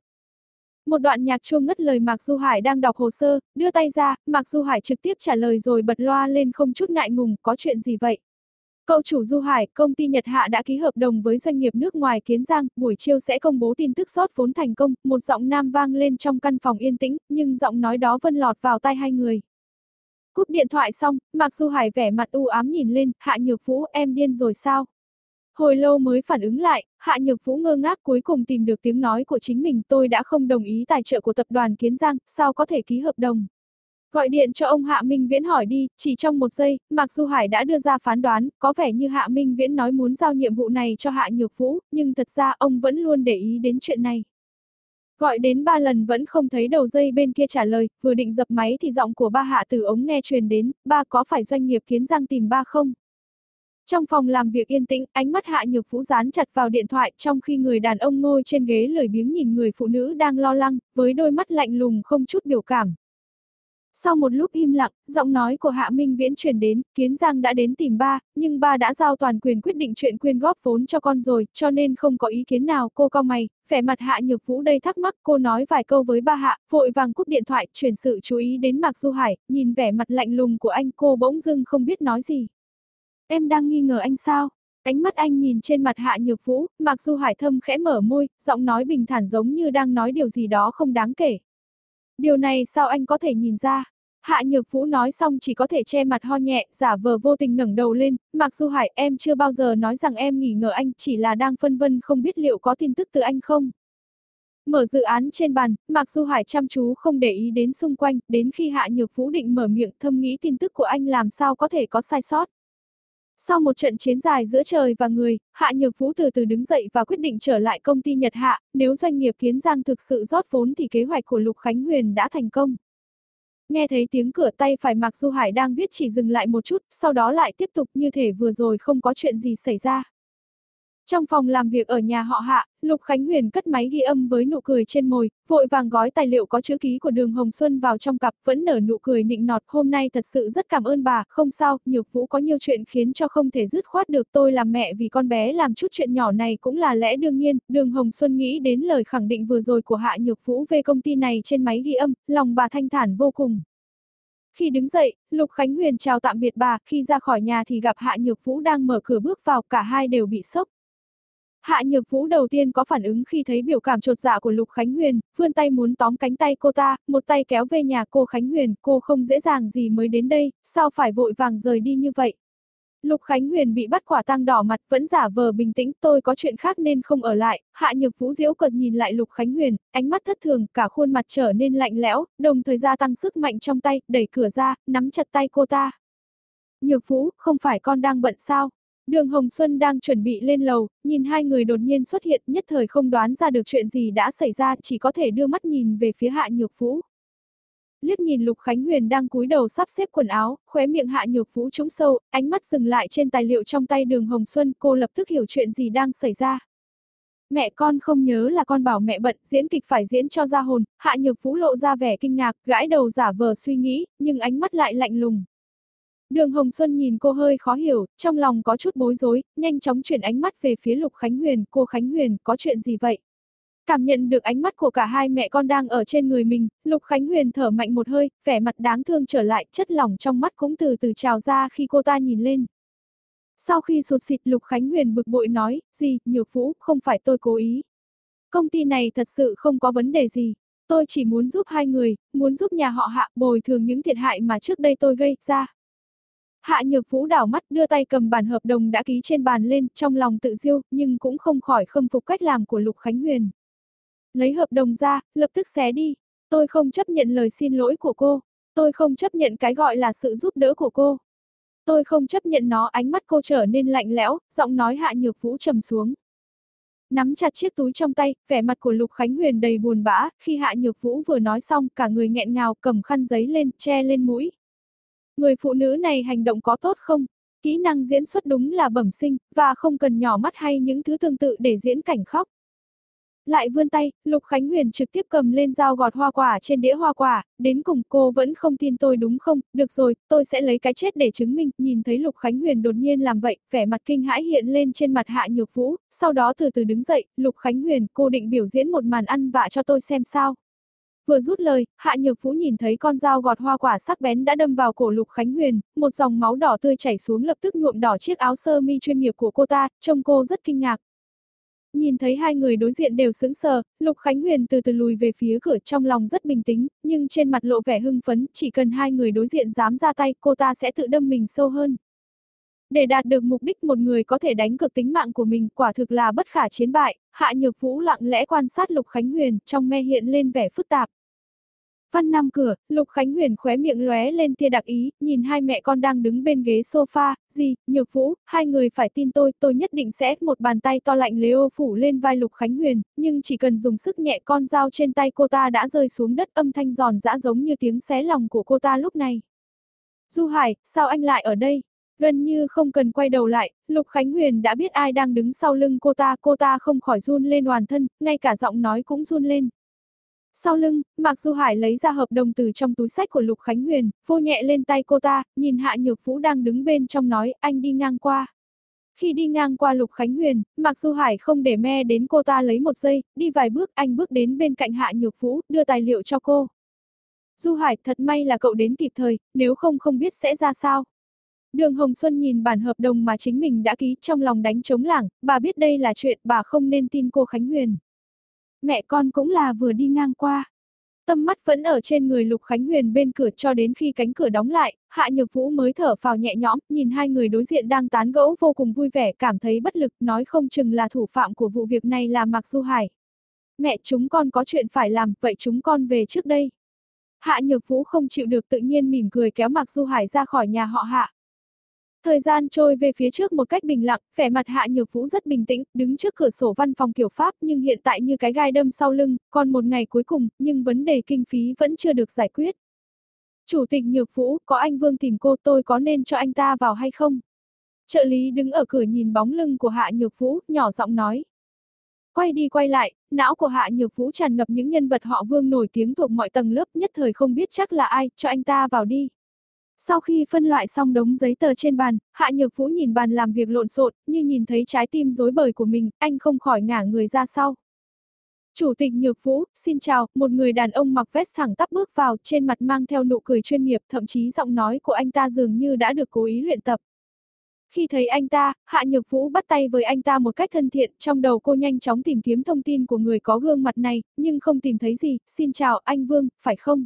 Một đoạn nhạc chuông ngất lời Mạc Du Hải đang đọc hồ sơ, đưa tay ra, Mạc Du Hải trực tiếp trả lời rồi bật loa lên không chút ngại ngùng, có chuyện gì vậy? Cậu chủ Du Hải, công ty Nhật Hạ đã ký hợp đồng với doanh nghiệp nước ngoài Kiến Giang, buổi chiều sẽ công bố tin tức rót vốn thành công, một giọng nam vang lên trong căn phòng yên tĩnh, nhưng giọng nói đó vân lọt vào tai hai người. Cúp điện thoại xong, Mạc Du Hải vẻ mặt u ám nhìn lên, Hạ Nhược Vũ, em điên rồi sao? Hồi lâu mới phản ứng lại, Hạ Nhược Vũ ngơ ngác cuối cùng tìm được tiếng nói của chính mình tôi đã không đồng ý tài trợ của tập đoàn Kiến Giang, sao có thể ký hợp đồng. Gọi điện cho ông Hạ Minh Viễn hỏi đi, chỉ trong một giây, Mạc Du Hải đã đưa ra phán đoán, có vẻ như Hạ Minh Viễn nói muốn giao nhiệm vụ này cho Hạ Nhược Vũ, nhưng thật ra ông vẫn luôn để ý đến chuyện này. Gọi đến ba lần vẫn không thấy đầu dây bên kia trả lời, vừa định dập máy thì giọng của ba hạ từ ống nghe truyền đến, ba có phải doanh nghiệp kiến giang tìm ba không? Trong phòng làm việc yên tĩnh, ánh mắt hạ nhược vũ dán chặt vào điện thoại trong khi người đàn ông ngồi trên ghế lười biếng nhìn người phụ nữ đang lo lắng, với đôi mắt lạnh lùng không chút biểu cảm. Sau một lúc im lặng, giọng nói của Hạ Minh Viễn truyền đến, Kiến Giang đã đến tìm ba, nhưng ba đã giao toàn quyền quyết định chuyện quyên góp vốn cho con rồi, cho nên không có ý kiến nào, cô co mày, vẻ mặt Hạ Nhược Vũ đây thắc mắc, cô nói vài câu với ba Hạ, vội vàng cúp điện thoại, chuyển sự chú ý đến Mạc Du Hải, nhìn vẻ mặt lạnh lùng của anh cô bỗng dưng không biết nói gì. Em đang nghi ngờ anh sao? Ánh mắt anh nhìn trên mặt Hạ Nhược Vũ, Mạc Du Hải thâm khẽ mở môi, giọng nói bình thản giống như đang nói điều gì đó không đáng kể. Điều này sao anh có thể nhìn ra? Hạ Nhược Vũ nói xong chỉ có thể che mặt ho nhẹ, giả vờ vô tình ngẩng đầu lên, Mạc Du Hải em chưa bao giờ nói rằng em nghỉ ngờ anh, chỉ là đang phân vân không biết liệu có tin tức từ anh không. Mở dự án trên bàn, Mạc Du Hải chăm chú không để ý đến xung quanh, đến khi Hạ Nhược Vũ định mở miệng thâm nghĩ tin tức của anh làm sao có thể có sai sót. Sau một trận chiến dài giữa trời và người, Hạ Nhược Vũ từ từ đứng dậy và quyết định trở lại công ty Nhật Hạ, nếu doanh nghiệp Kiến Giang thực sự rót vốn thì kế hoạch của Lục Khánh Huyền đã thành công. Nghe thấy tiếng cửa tay phải Mạc Du Hải đang viết chỉ dừng lại một chút, sau đó lại tiếp tục như thể vừa rồi không có chuyện gì xảy ra. Trong phòng làm việc ở nhà họ Hạ, Lục Khánh Huyền cất máy ghi âm với nụ cười trên môi, vội vàng gói tài liệu có chữ ký của đường Hồng Xuân vào trong cặp, vẫn nở nụ cười nịnh nọt, hôm nay thật sự rất cảm ơn bà, không sao, Nhược Vũ có nhiều chuyện khiến cho không thể dứt khoát được tôi làm mẹ vì con bé làm chút chuyện nhỏ này cũng là lẽ đương nhiên, đường Hồng Xuân nghĩ đến lời khẳng định vừa rồi của Hạ Nhược Vũ về công ty này trên máy ghi âm, lòng bà thanh thản vô cùng. Khi đứng dậy, Lục Khánh Huyền chào tạm biệt bà, khi ra khỏi nhà thì gặp Hạ Nhược Vũ đang mở cửa bước vào, cả hai đều bị sốc. Hạ Nhược Vũ đầu tiên có phản ứng khi thấy biểu cảm trột dạ của Lục Khánh Huyền, vươn tay muốn tóm cánh tay cô ta, một tay kéo về nhà cô Khánh Huyền, cô không dễ dàng gì mới đến đây, sao phải vội vàng rời đi như vậy. Lục Khánh Huyền bị bắt quả tang đỏ mặt vẫn giả vờ bình tĩnh, tôi có chuyện khác nên không ở lại, Hạ Nhược Vũ diễu cợt nhìn lại Lục Khánh Huyền, ánh mắt thất thường, cả khuôn mặt trở nên lạnh lẽo, đồng thời gia tăng sức mạnh trong tay, đẩy cửa ra, nắm chặt tay cô ta. Nhược Vũ, không phải con đang bận sao? Đường Hồng Xuân đang chuẩn bị lên lầu, nhìn hai người đột nhiên xuất hiện nhất thời không đoán ra được chuyện gì đã xảy ra chỉ có thể đưa mắt nhìn về phía Hạ Nhược Vũ. Liếc nhìn Lục Khánh Huyền đang cúi đầu sắp xếp quần áo, khóe miệng Hạ Nhược Vũ trũng sâu, ánh mắt dừng lại trên tài liệu trong tay đường Hồng Xuân, cô lập tức hiểu chuyện gì đang xảy ra. Mẹ con không nhớ là con bảo mẹ bận, diễn kịch phải diễn cho ra hồn, Hạ Nhược Vũ lộ ra vẻ kinh ngạc, gãi đầu giả vờ suy nghĩ, nhưng ánh mắt lại lạnh lùng. Đường Hồng Xuân nhìn cô hơi khó hiểu, trong lòng có chút bối rối, nhanh chóng chuyển ánh mắt về phía Lục Khánh Huyền, cô Khánh Huyền, có chuyện gì vậy? Cảm nhận được ánh mắt của cả hai mẹ con đang ở trên người mình, Lục Khánh Huyền thở mạnh một hơi, vẻ mặt đáng thương trở lại, chất lỏng trong mắt cũng từ từ trào ra khi cô ta nhìn lên. Sau khi sụt xịt Lục Khánh Huyền bực bội nói, gì, nhược vũ, không phải tôi cố ý. Công ty này thật sự không có vấn đề gì. Tôi chỉ muốn giúp hai người, muốn giúp nhà họ hạ bồi thường những thiệt hại mà trước đây tôi gây ra. Hạ Nhược Vũ đảo mắt đưa tay cầm bản hợp đồng đã ký trên bàn lên, trong lòng tự diêu, nhưng cũng không khỏi khâm phục cách làm của Lục Khánh Huyền. Lấy hợp đồng ra, lập tức xé đi. Tôi không chấp nhận lời xin lỗi của cô. Tôi không chấp nhận cái gọi là sự giúp đỡ của cô. Tôi không chấp nhận nó ánh mắt cô trở nên lạnh lẽo, giọng nói Hạ Nhược Vũ trầm xuống. Nắm chặt chiếc túi trong tay, vẻ mặt của Lục Khánh Huyền đầy buồn bã, khi Hạ Nhược Vũ vừa nói xong, cả người nghẹn ngào cầm khăn giấy lên, che lên mũi, Người phụ nữ này hành động có tốt không? Kỹ năng diễn xuất đúng là bẩm sinh, và không cần nhỏ mắt hay những thứ tương tự để diễn cảnh khóc. Lại vươn tay, Lục Khánh Huyền trực tiếp cầm lên dao gọt hoa quả trên đĩa hoa quả, đến cùng cô vẫn không tin tôi đúng không, được rồi, tôi sẽ lấy cái chết để chứng minh, nhìn thấy Lục Khánh Huyền đột nhiên làm vậy, vẻ mặt kinh hãi hiện lên trên mặt Hạ Nhược Vũ, sau đó từ từ đứng dậy, Lục Khánh Huyền, cô định biểu diễn một màn ăn vạ cho tôi xem sao. Vừa rút lời, Hạ Nhược Vũ nhìn thấy con dao gọt hoa quả sắc bén đã đâm vào cổ Lục Khánh Huyền, một dòng máu đỏ tươi chảy xuống lập tức nhuộm đỏ chiếc áo sơ mi chuyên nghiệp của cô ta, trông cô rất kinh ngạc. Nhìn thấy hai người đối diện đều sững sờ, Lục Khánh Huyền từ từ lùi về phía cửa trong lòng rất bình tĩnh, nhưng trên mặt lộ vẻ hưng phấn, chỉ cần hai người đối diện dám ra tay, cô ta sẽ tự đâm mình sâu hơn. Để đạt được mục đích một người có thể đánh cược tính mạng của mình quả thực là bất khả chiến bại, Hạ Nhược Vũ lặng lẽ quan sát Lục Khánh Huyền, trong me hiện lên vẻ phức tạp. Văn Nam cửa, Lục Khánh Huyền khóe miệng lóe lên tia đặc ý, nhìn hai mẹ con đang đứng bên ghế sofa, gì, nhược vũ, hai người phải tin tôi, tôi nhất định sẽ một bàn tay to lạnh leo phủ lên vai Lục Khánh Huyền, nhưng chỉ cần dùng sức nhẹ con dao trên tay cô ta đã rơi xuống đất âm thanh giòn giã giống như tiếng xé lòng của cô ta lúc này. Du Hải, sao anh lại ở đây? Gần như không cần quay đầu lại, Lục Khánh Huyền đã biết ai đang đứng sau lưng cô ta, cô ta không khỏi run lên hoàn thân, ngay cả giọng nói cũng run lên. Sau lưng, Mạc Du Hải lấy ra hợp đồng từ trong túi sách của Lục Khánh Huyền, vô nhẹ lên tay cô ta, nhìn Hạ Nhược Vũ đang đứng bên trong nói, anh đi ngang qua. Khi đi ngang qua Lục Khánh Huyền, Mạc Du Hải không để me đến cô ta lấy một giây, đi vài bước, anh bước đến bên cạnh Hạ Nhược Vũ, đưa tài liệu cho cô. Du Hải, thật may là cậu đến kịp thời, nếu không không biết sẽ ra sao. Đường Hồng Xuân nhìn bản hợp đồng mà chính mình đã ký trong lòng đánh trống lảng, bà biết đây là chuyện, bà không nên tin cô Khánh Huyền. Mẹ con cũng là vừa đi ngang qua. Tâm mắt vẫn ở trên người Lục Khánh Huyền bên cửa cho đến khi cánh cửa đóng lại, Hạ Nhược Vũ mới thở phào nhẹ nhõm, nhìn hai người đối diện đang tán gẫu vô cùng vui vẻ, cảm thấy bất lực, nói không chừng là thủ phạm của vụ việc này là Mạc Du Hải. Mẹ chúng con có chuyện phải làm, vậy chúng con về trước đây. Hạ Nhược Vũ không chịu được tự nhiên mỉm cười kéo Mạc Du Hải ra khỏi nhà họ Hạ. Thời gian trôi về phía trước một cách bình lặng, vẻ mặt Hạ Nhược Vũ rất bình tĩnh, đứng trước cửa sổ văn phòng kiểu Pháp nhưng hiện tại như cái gai đâm sau lưng, còn một ngày cuối cùng, nhưng vấn đề kinh phí vẫn chưa được giải quyết. Chủ tịch Nhược Vũ, có anh Vương tìm cô tôi có nên cho anh ta vào hay không? Trợ lý đứng ở cửa nhìn bóng lưng của Hạ Nhược Vũ, nhỏ giọng nói. Quay đi quay lại, não của Hạ Nhược Vũ tràn ngập những nhân vật họ Vương nổi tiếng thuộc mọi tầng lớp nhất thời không biết chắc là ai, cho anh ta vào đi. Sau khi phân loại xong đống giấy tờ trên bàn, Hạ Nhược Vũ nhìn bàn làm việc lộn xộn, như nhìn thấy trái tim rối bời của mình, anh không khỏi ngả người ra sau. Chủ tịch Nhược Vũ, xin chào, một người đàn ông mặc vest thẳng tắp bước vào, trên mặt mang theo nụ cười chuyên nghiệp, thậm chí giọng nói của anh ta dường như đã được cố ý luyện tập. Khi thấy anh ta, Hạ Nhược Vũ bắt tay với anh ta một cách thân thiện, trong đầu cô nhanh chóng tìm kiếm thông tin của người có gương mặt này, nhưng không tìm thấy gì, xin chào, anh Vương, phải không?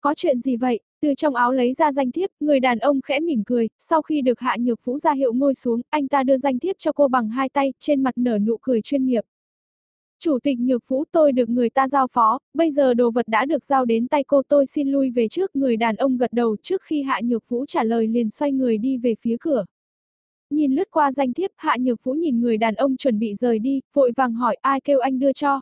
Có chuyện gì vậy? Từ trong áo lấy ra danh thiếp, người đàn ông khẽ mỉm cười, sau khi được Hạ Nhược Vũ ra hiệu ngồi xuống, anh ta đưa danh thiếp cho cô bằng hai tay, trên mặt nở nụ cười chuyên nghiệp. Chủ tịch Nhược Vũ tôi được người ta giao phó, bây giờ đồ vật đã được giao đến tay cô tôi xin lui về trước, người đàn ông gật đầu trước khi Hạ Nhược Vũ trả lời liền xoay người đi về phía cửa. Nhìn lướt qua danh thiếp, Hạ Nhược Vũ nhìn người đàn ông chuẩn bị rời đi, vội vàng hỏi ai kêu anh đưa cho.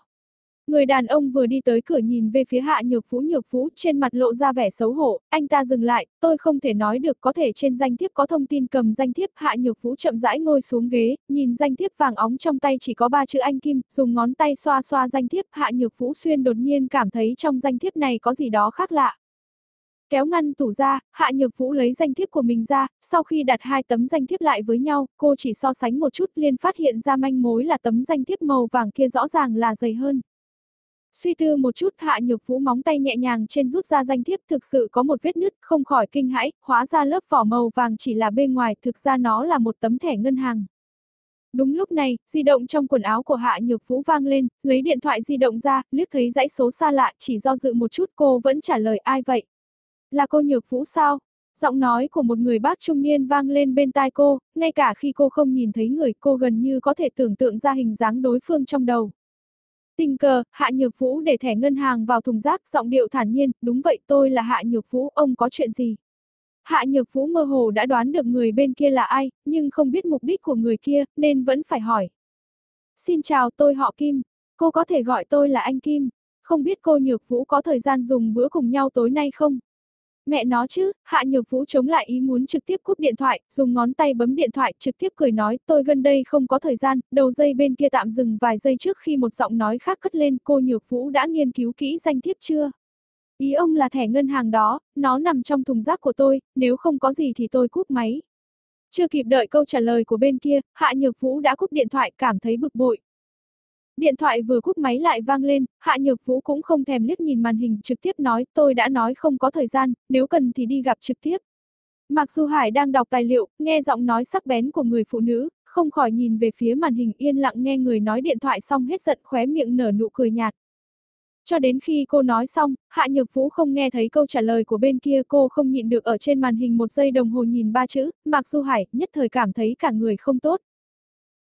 Người đàn ông vừa đi tới cửa nhìn về phía Hạ Nhược Phú Nhược Phú trên mặt lộ ra vẻ xấu hổ, anh ta dừng lại, tôi không thể nói được có thể trên danh thiếp có thông tin cầm danh thiếp Hạ Nhược Phú chậm rãi ngồi xuống ghế, nhìn danh thiếp vàng óng trong tay chỉ có ba chữ anh Kim, dùng ngón tay xoa xoa danh thiếp Hạ Nhược Phú xuyên đột nhiên cảm thấy trong danh thiếp này có gì đó khác lạ. Kéo ngăn tủ ra, Hạ Nhược Vũ lấy danh thiếp của mình ra, sau khi đặt hai tấm danh thiếp lại với nhau, cô chỉ so sánh một chút liền phát hiện ra manh mối là tấm danh thiếp màu vàng kia rõ ràng là dày hơn. Suy tư một chút hạ nhược vũ móng tay nhẹ nhàng trên rút ra danh thiếp thực sự có một vết nứt, không khỏi kinh hãi, hóa ra lớp vỏ màu vàng chỉ là bên ngoài, thực ra nó là một tấm thẻ ngân hàng. Đúng lúc này, di động trong quần áo của Hạ Nhược Vũ vang lên, lấy điện thoại di động ra, liếc thấy dãy số xa lạ, chỉ do dự một chút cô vẫn trả lời ai vậy? Là cô Nhược Vũ sao? Giọng nói của một người bác trung niên vang lên bên tai cô, ngay cả khi cô không nhìn thấy người cô gần như có thể tưởng tượng ra hình dáng đối phương trong đầu. Tình cờ, Hạ Nhược Vũ để thẻ ngân hàng vào thùng rác, giọng điệu thản nhiên, đúng vậy tôi là Hạ Nhược Vũ, ông có chuyện gì? Hạ Nhược Vũ mơ hồ đã đoán được người bên kia là ai, nhưng không biết mục đích của người kia, nên vẫn phải hỏi. Xin chào tôi họ Kim, cô có thể gọi tôi là anh Kim, không biết cô Nhược Vũ có thời gian dùng bữa cùng nhau tối nay không? Mẹ nó chứ, Hạ Nhược Vũ chống lại ý muốn trực tiếp cúp điện thoại, dùng ngón tay bấm điện thoại, trực tiếp cười nói, tôi gần đây không có thời gian, đầu dây bên kia tạm dừng vài giây trước khi một giọng nói khác cất lên, cô Nhược Vũ đã nghiên cứu kỹ danh thiếp chưa? Ý ông là thẻ ngân hàng đó, nó nằm trong thùng rác của tôi, nếu không có gì thì tôi cúp máy. Chưa kịp đợi câu trả lời của bên kia, Hạ Nhược Vũ đã cúp điện thoại, cảm thấy bực bội, Điện thoại vừa cúp máy lại vang lên, Hạ Nhược Vũ cũng không thèm liếc nhìn màn hình trực tiếp nói tôi đã nói không có thời gian, nếu cần thì đi gặp trực tiếp. Mặc dù Hải đang đọc tài liệu, nghe giọng nói sắc bén của người phụ nữ, không khỏi nhìn về phía màn hình yên lặng nghe người nói điện thoại xong hết giận khóe miệng nở nụ cười nhạt. Cho đến khi cô nói xong, Hạ Nhược Vũ không nghe thấy câu trả lời của bên kia cô không nhịn được ở trên màn hình một giây đồng hồ nhìn ba chữ, Mạc Du Hải, nhất thời cảm thấy cả người không tốt.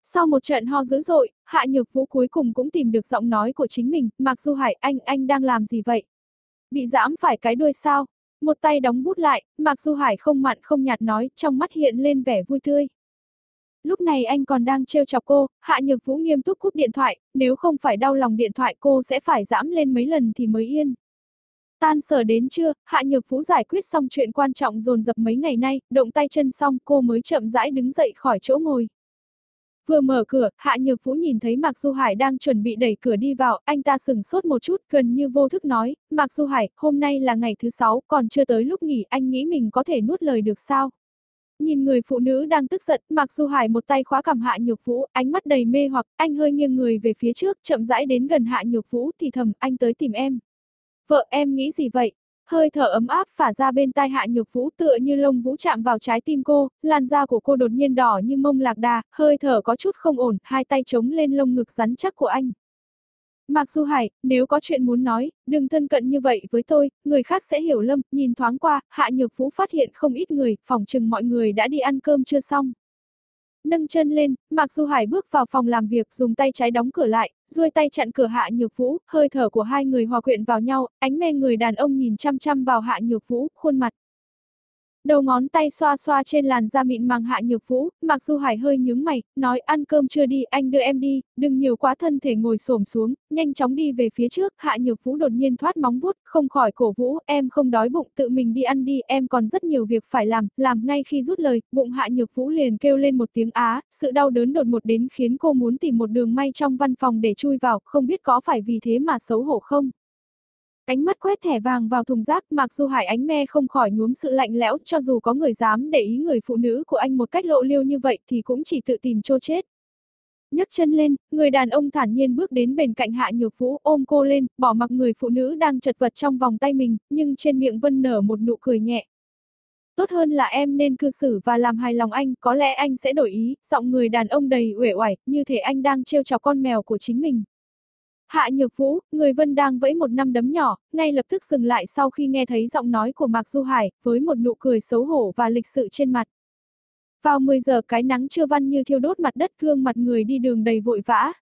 Sau một trận ho dữ dội, Hạ Nhược Vũ cuối cùng cũng tìm được giọng nói của chính mình, Mạc Du Hải, anh, anh đang làm gì vậy? Bị giãm phải cái đuôi sao? Một tay đóng bút lại, Mạc Du Hải không mặn không nhạt nói, trong mắt hiện lên vẻ vui tươi. Lúc này anh còn đang trêu chọc cô, Hạ Nhược Vũ nghiêm túc cúp điện thoại, nếu không phải đau lòng điện thoại cô sẽ phải giãm lên mấy lần thì mới yên. Tan sở đến trưa, Hạ Nhược Vũ giải quyết xong chuyện quan trọng dồn dập mấy ngày nay, động tay chân xong cô mới chậm rãi đứng dậy khỏi chỗ ngồi. Vừa mở cửa, Hạ Nhược Vũ nhìn thấy Mạc Du Hải đang chuẩn bị đẩy cửa đi vào, anh ta sừng sốt một chút, gần như vô thức nói, Mạc Du Hải, hôm nay là ngày thứ sáu, còn chưa tới lúc nghỉ, anh nghĩ mình có thể nuốt lời được sao? Nhìn người phụ nữ đang tức giận, Mạc Du Hải một tay khóa cầm Hạ Nhược Vũ, ánh mắt đầy mê hoặc, anh hơi nghiêng người về phía trước, chậm rãi đến gần Hạ Nhược Vũ thì thầm, anh tới tìm em. Vợ em nghĩ gì vậy? Hơi thở ấm áp phả ra bên tai hạ nhược vũ tựa như lông vũ chạm vào trái tim cô, làn da của cô đột nhiên đỏ như mông lạc đà, hơi thở có chút không ổn, hai tay chống lên lông ngực rắn chắc của anh. Mạc Du Hải, nếu có chuyện muốn nói, đừng thân cận như vậy với tôi, người khác sẽ hiểu lầm, nhìn thoáng qua, Hạ Nhược Vũ phát hiện không ít người, phòng chừng mọi người đã đi ăn cơm chưa xong. Nâng chân lên, Mạc Du Hải bước vào phòng làm việc dùng tay trái đóng cửa lại, duỗi tay chặn cửa Hạ Nhược Vũ, hơi thở của hai người hòa quyện vào nhau, ánh me người đàn ông nhìn chăm chăm vào Hạ Nhược Vũ, khuôn mặt. Đầu ngón tay xoa xoa trên làn da mịn màng Hạ Nhược Vũ, mặc Du Hải hơi nhướng mày, nói ăn cơm chưa đi, anh đưa em đi, đừng nhiều quá thân thể ngồi xổm xuống, nhanh chóng đi về phía trước, Hạ Nhược Vũ đột nhiên thoát móng vuốt, không khỏi cổ vũ, em không đói bụng, tự mình đi ăn đi, em còn rất nhiều việc phải làm, làm ngay khi rút lời, bụng Hạ Nhược Vũ liền kêu lên một tiếng á, sự đau đớn đột một đến khiến cô muốn tìm một đường may trong văn phòng để chui vào, không biết có phải vì thế mà xấu hổ không. Ánh mắt quét thẻ vàng vào thùng rác, mặc dù Hải ánh me không khỏi nhuốm sự lạnh lẽo, cho dù có người dám để ý người phụ nữ của anh một cách lộ liêu như vậy thì cũng chỉ tự tìm chô chết. nhấc chân lên, người đàn ông thản nhiên bước đến bên cạnh Hạ Nhược Vũ ôm cô lên, bỏ mặc người phụ nữ đang chật vật trong vòng tay mình, nhưng trên miệng Vân nở một nụ cười nhẹ. Tốt hơn là em nên cư xử và làm hài lòng anh, có lẽ anh sẽ đổi ý, giọng người đàn ông đầy uể oải, như thể anh đang trêu chọc con mèo của chính mình. Hạ Nhược Vũ, người Vân đang vẫy một năm đấm nhỏ, ngay lập tức dừng lại sau khi nghe thấy giọng nói của Mạc Du Hải, với một nụ cười xấu hổ và lịch sự trên mặt. Vào 10 giờ cái nắng chưa văn như thiêu đốt mặt đất gương mặt người đi đường đầy vội vã.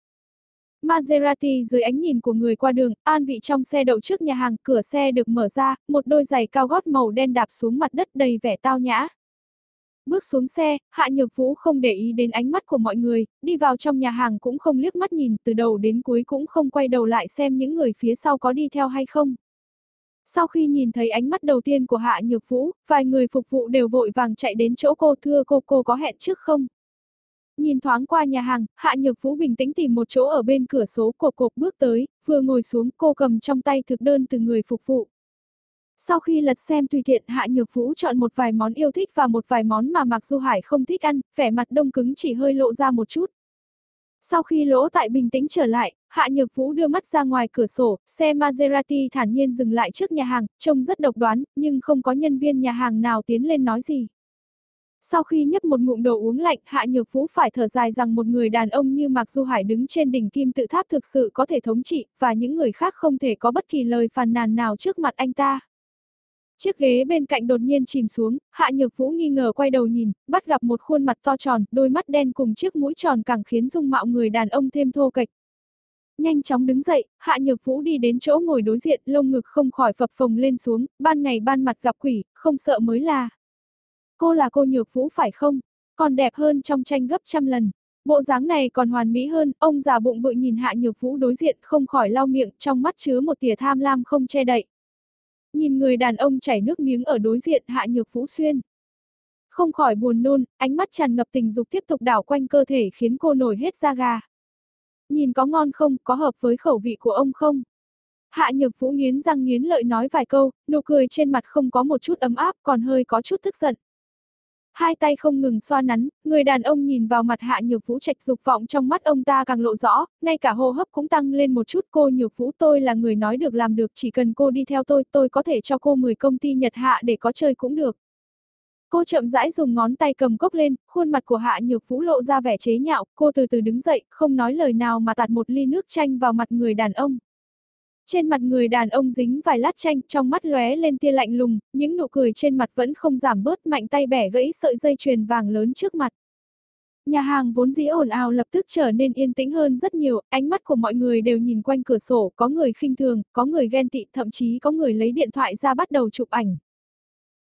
Maserati dưới ánh nhìn của người qua đường, an vị trong xe đậu trước nhà hàng, cửa xe được mở ra, một đôi giày cao gót màu đen đạp xuống mặt đất đầy vẻ tao nhã. Bước xuống xe, Hạ Nhược Vũ không để ý đến ánh mắt của mọi người, đi vào trong nhà hàng cũng không liếc mắt nhìn, từ đầu đến cuối cũng không quay đầu lại xem những người phía sau có đi theo hay không. Sau khi nhìn thấy ánh mắt đầu tiên của Hạ Nhược Vũ, vài người phục vụ đều vội vàng chạy đến chỗ cô thưa cô cô có hẹn trước không? Nhìn thoáng qua nhà hàng, Hạ Nhược Vũ bình tĩnh tìm một chỗ ở bên cửa số cộp cộp bước tới, vừa ngồi xuống cô cầm trong tay thực đơn từ người phục vụ. Sau khi lật xem tùy tiện Hạ Nhược Vũ chọn một vài món yêu thích và một vài món mà Mạc Du Hải không thích ăn, vẻ mặt đông cứng chỉ hơi lộ ra một chút. Sau khi lỗ tại bình tĩnh trở lại, Hạ Nhược Vũ đưa mắt ra ngoài cửa sổ, xe Maserati thản nhiên dừng lại trước nhà hàng, trông rất độc đoán, nhưng không có nhân viên nhà hàng nào tiến lên nói gì. Sau khi nhấp một ngụm đồ uống lạnh, Hạ Nhược Vũ phải thở dài rằng một người đàn ông như Mạc Du Hải đứng trên đỉnh kim tự tháp thực sự có thể thống trị, và những người khác không thể có bất kỳ lời phàn nàn nào trước mặt anh ta. Chiếc ghế bên cạnh đột nhiên chìm xuống, Hạ Nhược Vũ nghi ngờ quay đầu nhìn, bắt gặp một khuôn mặt to tròn, đôi mắt đen cùng chiếc mũi tròn càng khiến dung mạo người đàn ông thêm thô kệch. Nhanh chóng đứng dậy, Hạ Nhược Vũ đi đến chỗ ngồi đối diện, lông ngực không khỏi phập phồng lên xuống, ban ngày ban mặt gặp quỷ, không sợ mới là. Cô là cô Nhược Vũ phải không? Còn đẹp hơn trong tranh gấp trăm lần. Bộ dáng này còn hoàn mỹ hơn, ông già bụng bự nhìn Hạ Nhược Vũ đối diện không khỏi lau miệng, trong mắt chứa một tia tham lam không che đậy. Nhìn người đàn ông chảy nước miếng ở đối diện Hạ Nhược Vũ Xuyên. Không khỏi buồn nôn, ánh mắt tràn ngập tình dục tiếp tục đảo quanh cơ thể khiến cô nổi hết da gà. Nhìn có ngon không, có hợp với khẩu vị của ông không? Hạ Nhược Vũ nghiến răng nghiến lợi nói vài câu, nụ cười trên mặt không có một chút ấm áp còn hơi có chút tức giận. Hai tay không ngừng xoa nắn, người đàn ông nhìn vào mặt Hạ Nhược Vũ trạch dục vọng trong mắt ông ta càng lộ rõ, ngay cả hô hấp cũng tăng lên một chút cô Nhược Vũ tôi là người nói được làm được chỉ cần cô đi theo tôi, tôi có thể cho cô 10 công ty Nhật Hạ để có chơi cũng được. Cô chậm rãi dùng ngón tay cầm cốc lên, khuôn mặt của Hạ Nhược Vũ lộ ra vẻ chế nhạo, cô từ từ đứng dậy, không nói lời nào mà tạt một ly nước chanh vào mặt người đàn ông. Trên mặt người đàn ông dính vài lát chanh, trong mắt lóe lên tia lạnh lùng, những nụ cười trên mặt vẫn không giảm bớt, mạnh tay bẻ gãy sợi dây chuyền vàng lớn trước mặt. Nhà hàng vốn dĩ ồn ào lập tức trở nên yên tĩnh hơn rất nhiều, ánh mắt của mọi người đều nhìn quanh cửa sổ, có người khinh thường, có người ghen tị, thậm chí có người lấy điện thoại ra bắt đầu chụp ảnh.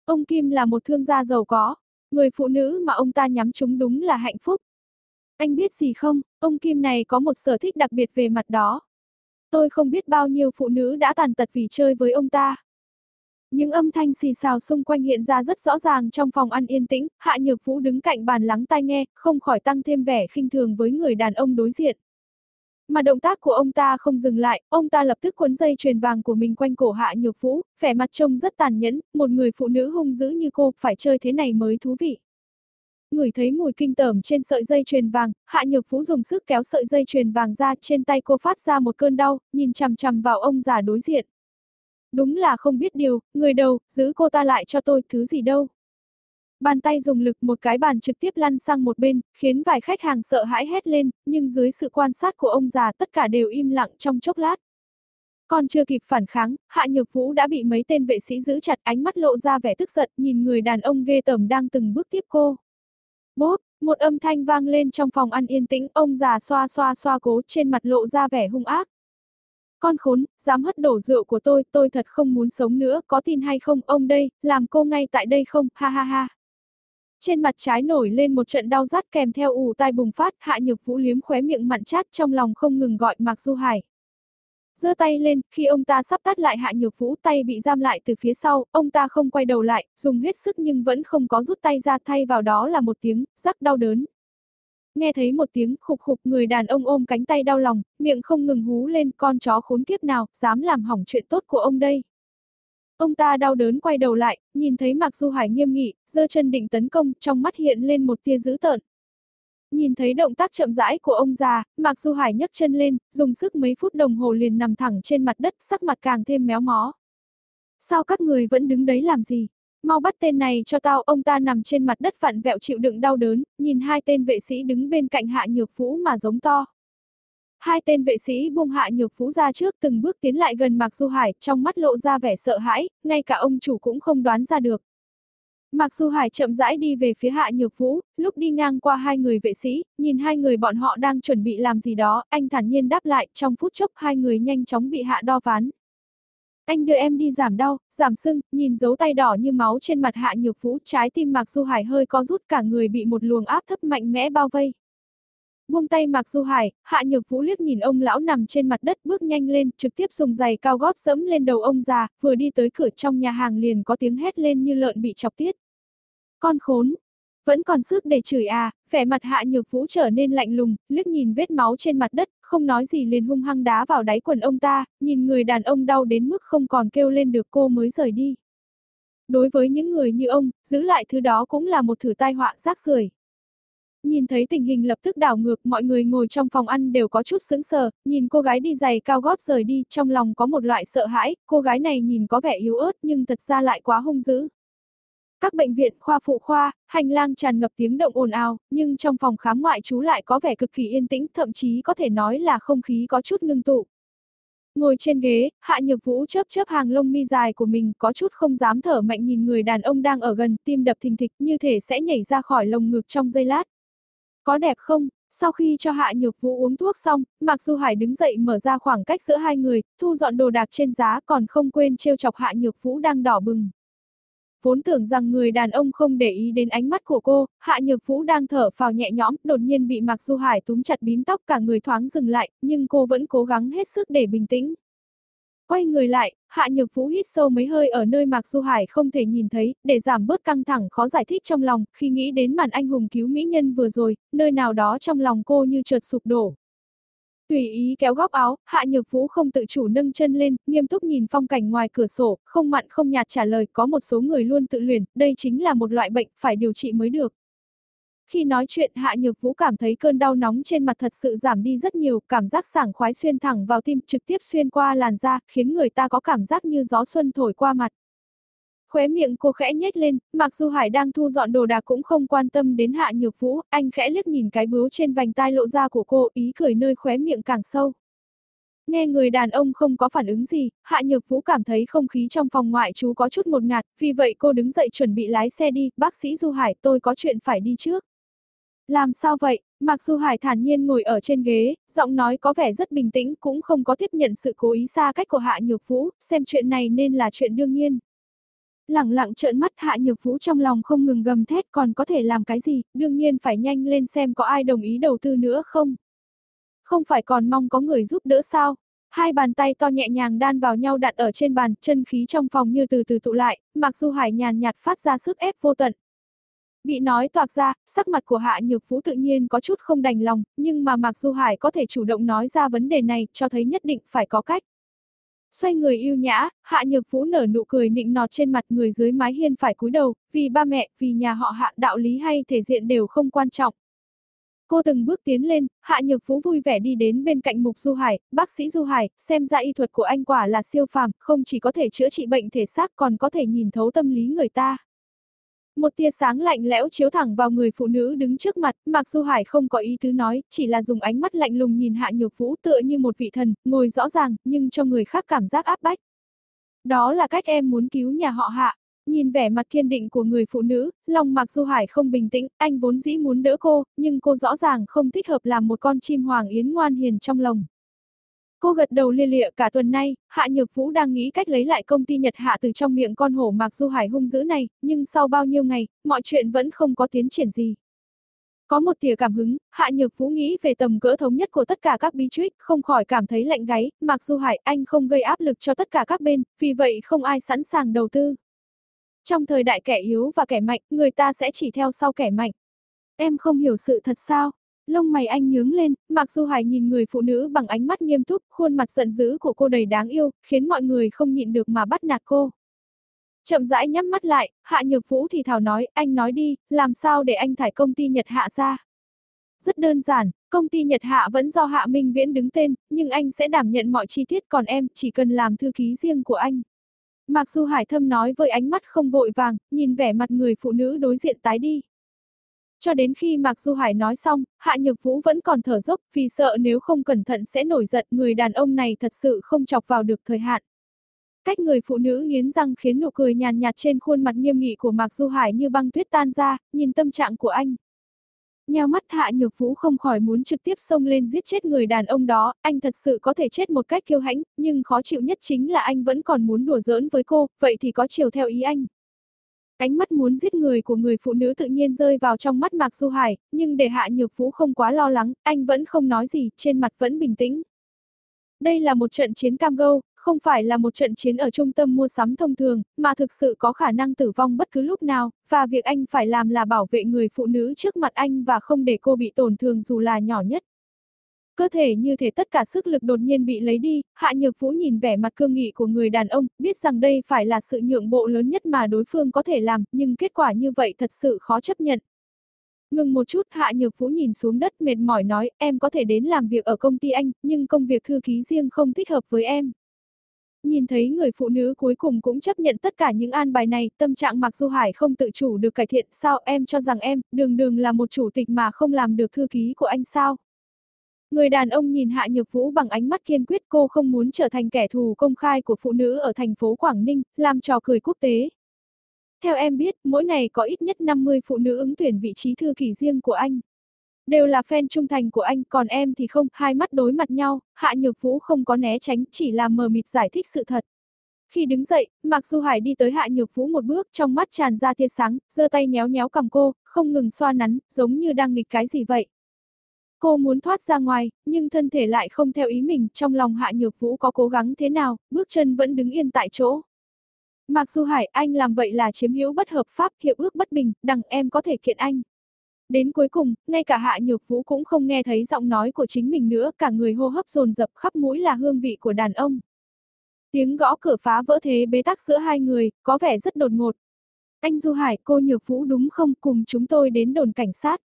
Ông Kim là một thương gia giàu có, người phụ nữ mà ông ta nhắm chúng đúng là hạnh phúc. Anh biết gì không, ông Kim này có một sở thích đặc biệt về mặt đó. Tôi không biết bao nhiêu phụ nữ đã tàn tật vì chơi với ông ta. Những âm thanh xì xào xung quanh hiện ra rất rõ ràng trong phòng ăn yên tĩnh, Hạ Nhược Vũ đứng cạnh bàn lắng tai nghe, không khỏi tăng thêm vẻ khinh thường với người đàn ông đối diện. Mà động tác của ông ta không dừng lại, ông ta lập tức cuốn dây chuyền vàng của mình quanh cổ Hạ Nhược Vũ, vẻ mặt trông rất tàn nhẫn, một người phụ nữ hung dữ như cô phải chơi thế này mới thú vị. Ngửi thấy mùi kinh tởm trên sợi dây chuyền vàng, Hạ Nhược Vũ dùng sức kéo sợi dây chuyền vàng ra, trên tay cô phát ra một cơn đau, nhìn chằm chằm vào ông già đối diện. Đúng là không biết điều, người đầu, giữ cô ta lại cho tôi, thứ gì đâu. Bàn tay dùng lực một cái bàn trực tiếp lăn sang một bên, khiến vài khách hàng sợ hãi hét lên, nhưng dưới sự quan sát của ông già tất cả đều im lặng trong chốc lát. Còn chưa kịp phản kháng, Hạ Nhược Vũ đã bị mấy tên vệ sĩ giữ chặt ánh mắt lộ ra vẻ tức giận nhìn người đàn ông ghê tởm đang từng bước tiếp cô. Bốp, một âm thanh vang lên trong phòng ăn yên tĩnh, ông già xoa xoa xoa cố trên mặt lộ ra vẻ hung ác. Con khốn, dám hất đổ rượu của tôi, tôi thật không muốn sống nữa, có tin hay không, ông đây, làm cô ngay tại đây không, ha ha ha. Trên mặt trái nổi lên một trận đau rát kèm theo ù tai bùng phát, hạ nhược vũ liếm khóe miệng mặn chát trong lòng không ngừng gọi Mạc Du Hải giơ tay lên, khi ông ta sắp tắt lại hạ nhược vũ tay bị giam lại từ phía sau, ông ta không quay đầu lại, dùng hết sức nhưng vẫn không có rút tay ra thay vào đó là một tiếng, rắc đau đớn. Nghe thấy một tiếng khục khục người đàn ông ôm cánh tay đau lòng, miệng không ngừng hú lên con chó khốn kiếp nào, dám làm hỏng chuyện tốt của ông đây. Ông ta đau đớn quay đầu lại, nhìn thấy Mạc Du Hải nghiêm nghị, giơ chân định tấn công, trong mắt hiện lên một tia dữ tợn. Nhìn thấy động tác chậm rãi của ông già, Mạc Du Hải nhấc chân lên, dùng sức mấy phút đồng hồ liền nằm thẳng trên mặt đất, sắc mặt càng thêm méo mó. Sao các người vẫn đứng đấy làm gì? Mau bắt tên này cho tao, ông ta nằm trên mặt đất vặn vẹo chịu đựng đau đớn, nhìn hai tên vệ sĩ đứng bên cạnh hạ nhược vũ mà giống to. Hai tên vệ sĩ buông hạ nhược vũ ra trước từng bước tiến lại gần Mạc Du Hải, trong mắt lộ ra vẻ sợ hãi, ngay cả ông chủ cũng không đoán ra được. Mạc Du Hải chậm rãi đi về phía hạ nhược vũ, lúc đi ngang qua hai người vệ sĩ, nhìn hai người bọn họ đang chuẩn bị làm gì đó, anh thản nhiên đáp lại, trong phút chốc hai người nhanh chóng bị hạ đo ván. Anh đưa em đi giảm đau, giảm sưng, nhìn dấu tay đỏ như máu trên mặt hạ nhược vũ, trái tim Mạc Du Hải hơi co rút cả người bị một luồng áp thấp mạnh mẽ bao vây. Buông tay Mạc Du Hải, Hạ Nhược Vũ liếc nhìn ông lão nằm trên mặt đất bước nhanh lên, trực tiếp dùng giày cao gót dẫm lên đầu ông già, vừa đi tới cửa trong nhà hàng liền có tiếng hét lên như lợn bị chọc tiết. Con khốn! Vẫn còn sức để chửi à, vẻ mặt Hạ Nhược Vũ trở nên lạnh lùng, liếc nhìn vết máu trên mặt đất, không nói gì liền hung hăng đá vào đáy quần ông ta, nhìn người đàn ông đau đến mức không còn kêu lên được cô mới rời đi. Đối với những người như ông, giữ lại thứ đó cũng là một thử tai họa rác rưởi. Nhìn thấy tình hình lập tức đảo ngược, mọi người ngồi trong phòng ăn đều có chút sững sờ, nhìn cô gái đi giày cao gót rời đi, trong lòng có một loại sợ hãi, cô gái này nhìn có vẻ yếu ớt nhưng thật ra lại quá hung dữ. Các bệnh viện, khoa phụ khoa, hành lang tràn ngập tiếng động ồn ào, nhưng trong phòng khám ngoại trú lại có vẻ cực kỳ yên tĩnh, thậm chí có thể nói là không khí có chút ngưng tụ. Ngồi trên ghế, Hạ Nhược Vũ chớp chớp hàng lông mi dài của mình, có chút không dám thở mạnh nhìn người đàn ông đang ở gần, tim đập thình thịch như thể sẽ nhảy ra khỏi lồng ngực trong giây lát. Có đẹp không? Sau khi cho Hạ Nhược Vũ uống thuốc xong, Mạc Du Hải đứng dậy mở ra khoảng cách giữa hai người, thu dọn đồ đạc trên giá còn không quên trêu chọc Hạ Nhược Vũ đang đỏ bừng. Vốn tưởng rằng người đàn ông không để ý đến ánh mắt của cô, Hạ Nhược Vũ đang thở phào nhẹ nhõm, đột nhiên bị Mạc Du Hải túm chặt bím tóc cả người thoáng dừng lại, nhưng cô vẫn cố gắng hết sức để bình tĩnh. Quay người lại, Hạ Nhược Vũ hít sâu mấy hơi ở nơi Mạc Du Hải không thể nhìn thấy, để giảm bớt căng thẳng khó giải thích trong lòng, khi nghĩ đến màn anh hùng cứu mỹ nhân vừa rồi, nơi nào đó trong lòng cô như chợt sụp đổ. Tùy ý kéo góc áo, Hạ Nhược Vũ không tự chủ nâng chân lên, nghiêm túc nhìn phong cảnh ngoài cửa sổ, không mặn không nhạt trả lời có một số người luôn tự luyện, đây chính là một loại bệnh, phải điều trị mới được. Khi nói chuyện Hạ Nhược Vũ cảm thấy cơn đau nóng trên mặt thật sự giảm đi rất nhiều, cảm giác sảng khoái xuyên thẳng vào tim trực tiếp xuyên qua làn da, khiến người ta có cảm giác như gió xuân thổi qua mặt. Khóe miệng cô khẽ nhếch lên, mặc dù Hải đang thu dọn đồ đạc cũng không quan tâm đến Hạ Nhược Vũ, anh khẽ liếc nhìn cái bướu trên vành tai lộ ra của cô, ý cười nơi khóe miệng càng sâu. Nghe người đàn ông không có phản ứng gì, Hạ Nhược Vũ cảm thấy không khí trong phòng ngoại trú có chút một ngạt, vì vậy cô đứng dậy chuẩn bị lái xe đi, bác sĩ Du Hải tôi có chuyện phải đi trước. Làm sao vậy? Mặc dù Hải thản nhiên ngồi ở trên ghế, giọng nói có vẻ rất bình tĩnh cũng không có tiếp nhận sự cố ý xa cách của Hạ Nhược Vũ, xem chuyện này nên là chuyện đương nhiên. Lặng lặng trợn mắt Hạ Nhược Vũ trong lòng không ngừng gầm thét còn có thể làm cái gì, đương nhiên phải nhanh lên xem có ai đồng ý đầu tư nữa không. Không phải còn mong có người giúp đỡ sao? Hai bàn tay to nhẹ nhàng đan vào nhau đặt ở trên bàn, chân khí trong phòng như từ từ tụ lại, mặc dù Hải nhàn nhạt phát ra sức ép vô tận, Bị nói toạc ra, sắc mặt của Hạ Nhược Vũ tự nhiên có chút không đành lòng, nhưng mà Mạc Du Hải có thể chủ động nói ra vấn đề này, cho thấy nhất định phải có cách. Xoay người yêu nhã, Hạ Nhược Vũ nở nụ cười nịnh nọt trên mặt người dưới mái hiên phải cúi đầu, vì ba mẹ, vì nhà họ Hạ đạo lý hay thể diện đều không quan trọng. Cô từng bước tiến lên, Hạ Nhược Vũ vui vẻ đi đến bên cạnh Mục Du Hải, bác sĩ Du Hải, xem ra y thuật của anh quả là siêu phàm, không chỉ có thể chữa trị bệnh thể xác còn có thể nhìn thấu tâm lý người ta. Một tia sáng lạnh lẽo chiếu thẳng vào người phụ nữ đứng trước mặt, Mạc Du Hải không có ý tứ nói, chỉ là dùng ánh mắt lạnh lùng nhìn Hạ Nhược Vũ tựa như một vị thần, ngồi rõ ràng, nhưng cho người khác cảm giác áp bách. Đó là cách em muốn cứu nhà họ Hạ. Nhìn vẻ mặt kiên định của người phụ nữ, lòng Mạc Du Hải không bình tĩnh, anh vốn dĩ muốn đỡ cô, nhưng cô rõ ràng không thích hợp làm một con chim hoàng yến ngoan hiền trong lòng. Cô gật đầu lia lịa cả tuần nay, Hạ Nhược Vũ đang nghĩ cách lấy lại công ty Nhật Hạ từ trong miệng con hổ Mạc Du Hải hung dữ này, nhưng sau bao nhiêu ngày, mọi chuyện vẫn không có tiến triển gì. Có một tia cảm hứng, Hạ Nhược Vũ nghĩ về tầm cỡ thống nhất của tất cả các bí truyết, không khỏi cảm thấy lạnh gáy, Mạc Du Hải anh không gây áp lực cho tất cả các bên, vì vậy không ai sẵn sàng đầu tư. Trong thời đại kẻ yếu và kẻ mạnh, người ta sẽ chỉ theo sau kẻ mạnh. Em không hiểu sự thật sao? Lông mày anh nhướng lên, Mạc Du Hải nhìn người phụ nữ bằng ánh mắt nghiêm túc, khuôn mặt giận dữ của cô đầy đáng yêu, khiến mọi người không nhịn được mà bắt nạt cô. Chậm rãi nhắm mắt lại, Hạ Nhược Vũ thì thảo nói, anh nói đi, làm sao để anh thải công ty Nhật Hạ ra. Rất đơn giản, công ty Nhật Hạ vẫn do Hạ Minh Viễn đứng tên, nhưng anh sẽ đảm nhận mọi chi tiết còn em chỉ cần làm thư ký riêng của anh. Mặc Du Hải Thâm nói với ánh mắt không vội vàng, nhìn vẻ mặt người phụ nữ đối diện tái đi. Cho đến khi Mạc Du Hải nói xong, Hạ Nhược Vũ vẫn còn thở dốc vì sợ nếu không cẩn thận sẽ nổi giận người đàn ông này thật sự không chọc vào được thời hạn. Cách người phụ nữ nghiến răng khiến nụ cười nhàn nhạt trên khuôn mặt nghiêm nghị của Mạc Du Hải như băng tuyết tan ra, nhìn tâm trạng của anh. Nheo mắt Hạ Nhược Vũ không khỏi muốn trực tiếp xông lên giết chết người đàn ông đó, anh thật sự có thể chết một cách kiêu hãnh, nhưng khó chịu nhất chính là anh vẫn còn muốn đùa giỡn với cô, vậy thì có chiều theo ý anh. Ánh mắt muốn giết người của người phụ nữ tự nhiên rơi vào trong mắt Mạc Du Hải, nhưng để Hạ Nhược Vũ không quá lo lắng, anh vẫn không nói gì, trên mặt vẫn bình tĩnh. Đây là một trận chiến cam go, không phải là một trận chiến ở trung tâm mua sắm thông thường, mà thực sự có khả năng tử vong bất cứ lúc nào, và việc anh phải làm là bảo vệ người phụ nữ trước mặt anh và không để cô bị tổn thương dù là nhỏ nhất. Cơ thể như thể tất cả sức lực đột nhiên bị lấy đi, Hạ Nhược Vũ nhìn vẻ mặt cương nghị của người đàn ông, biết rằng đây phải là sự nhượng bộ lớn nhất mà đối phương có thể làm, nhưng kết quả như vậy thật sự khó chấp nhận. Ngừng một chút, Hạ Nhược Vũ nhìn xuống đất mệt mỏi nói, em có thể đến làm việc ở công ty anh, nhưng công việc thư ký riêng không thích hợp với em. Nhìn thấy người phụ nữ cuối cùng cũng chấp nhận tất cả những an bài này, tâm trạng Mạc Du Hải không tự chủ được cải thiện, sao em cho rằng em, đường đường là một chủ tịch mà không làm được thư ký của anh sao? Người đàn ông nhìn Hạ Nhược Vũ bằng ánh mắt kiên quyết cô không muốn trở thành kẻ thù công khai của phụ nữ ở thành phố Quảng Ninh, làm trò cười quốc tế. Theo em biết, mỗi ngày có ít nhất 50 phụ nữ ứng tuyển vị trí thư ký riêng của anh. Đều là fan trung thành của anh, còn em thì không, hai mắt đối mặt nhau, Hạ Nhược Vũ không có né tránh, chỉ là mờ mịt giải thích sự thật. Khi đứng dậy, Mạc Du Hải đi tới Hạ Nhược Vũ một bước, trong mắt tràn ra tia sáng, giơ tay nhéo nhéo cầm cô, không ngừng xoa nắn, giống như đang nghịch cái gì vậy. Cô muốn thoát ra ngoài, nhưng thân thể lại không theo ý mình, trong lòng Hạ Nhược Vũ có cố gắng thế nào, bước chân vẫn đứng yên tại chỗ. Mặc dù Hải, anh làm vậy là chiếm hữu bất hợp pháp, hiệu ước bất bình, đằng em có thể kiện anh. Đến cuối cùng, ngay cả Hạ Nhược Vũ cũng không nghe thấy giọng nói của chính mình nữa, cả người hô hấp dồn dập khắp mũi là hương vị của đàn ông. Tiếng gõ cửa phá vỡ thế bế tắc giữa hai người, có vẻ rất đột ngột. Anh Du Hải, cô Nhược Vũ đúng không, cùng chúng tôi đến đồn cảnh sát.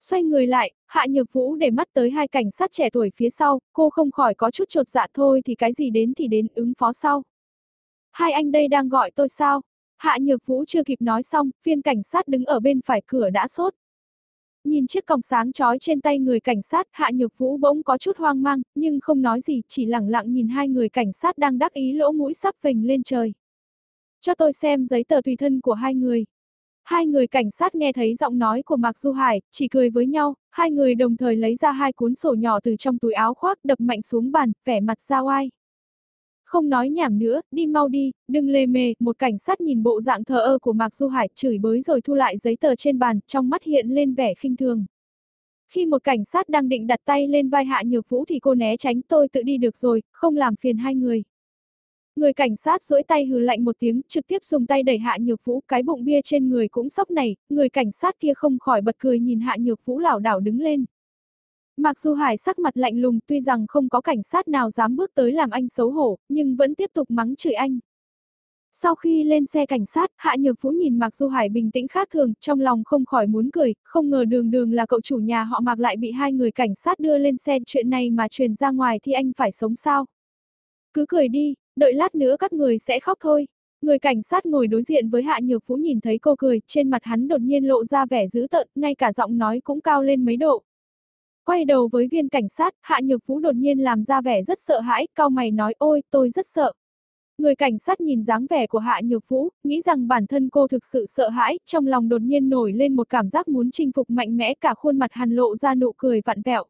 Xoay người lại, Hạ Nhược Vũ để mắt tới hai cảnh sát trẻ tuổi phía sau, cô không khỏi có chút trột dạ thôi thì cái gì đến thì đến ứng phó sau. Hai anh đây đang gọi tôi sao? Hạ Nhược Vũ chưa kịp nói xong, viên cảnh sát đứng ở bên phải cửa đã sốt. Nhìn chiếc còng sáng chói trên tay người cảnh sát, Hạ Nhược Vũ bỗng có chút hoang mang, nhưng không nói gì, chỉ lặng lặng nhìn hai người cảnh sát đang đắc ý lỗ mũi sắp phình lên trời. Cho tôi xem giấy tờ tùy thân của hai người. Hai người cảnh sát nghe thấy giọng nói của Mạc Du Hải, chỉ cười với nhau, hai người đồng thời lấy ra hai cuốn sổ nhỏ từ trong túi áo khoác đập mạnh xuống bàn, vẻ mặt ra oai. Không nói nhảm nữa, đi mau đi, đừng lê mề, một cảnh sát nhìn bộ dạng thờ ơ của Mạc Du Hải, chửi bới rồi thu lại giấy tờ trên bàn, trong mắt hiện lên vẻ khinh thường. Khi một cảnh sát đang định đặt tay lên vai Hạ Nhược Vũ thì cô né tránh tôi tự đi được rồi, không làm phiền hai người. Người cảnh sát duỗi tay hừ lạnh một tiếng, trực tiếp dùng tay đẩy Hạ Nhược Vũ, cái bụng bia trên người cũng sốc này, người cảnh sát kia không khỏi bật cười nhìn Hạ Nhược Vũ lảo đảo đứng lên. Mặc dù Hải sắc mặt lạnh lùng tuy rằng không có cảnh sát nào dám bước tới làm anh xấu hổ, nhưng vẫn tiếp tục mắng chửi anh. Sau khi lên xe cảnh sát, Hạ Nhược Vũ nhìn Mạc Du Hải bình tĩnh khác thường, trong lòng không khỏi muốn cười, không ngờ đường đường là cậu chủ nhà họ Mạc lại bị hai người cảnh sát đưa lên xe, chuyện này mà truyền ra ngoài thì anh phải sống sao. Cứ cười đi, đợi lát nữa các người sẽ khóc thôi. Người cảnh sát ngồi đối diện với Hạ Nhược Vũ nhìn thấy cô cười, trên mặt hắn đột nhiên lộ ra vẻ dữ tợn, ngay cả giọng nói cũng cao lên mấy độ. Quay đầu với viên cảnh sát, Hạ Nhược Vũ đột nhiên làm ra vẻ rất sợ hãi, cao mày nói ôi, tôi rất sợ. Người cảnh sát nhìn dáng vẻ của Hạ Nhược Vũ, nghĩ rằng bản thân cô thực sự sợ hãi, trong lòng đột nhiên nổi lên một cảm giác muốn chinh phục mạnh mẽ cả khuôn mặt hàn lộ ra nụ cười vặn vẹo.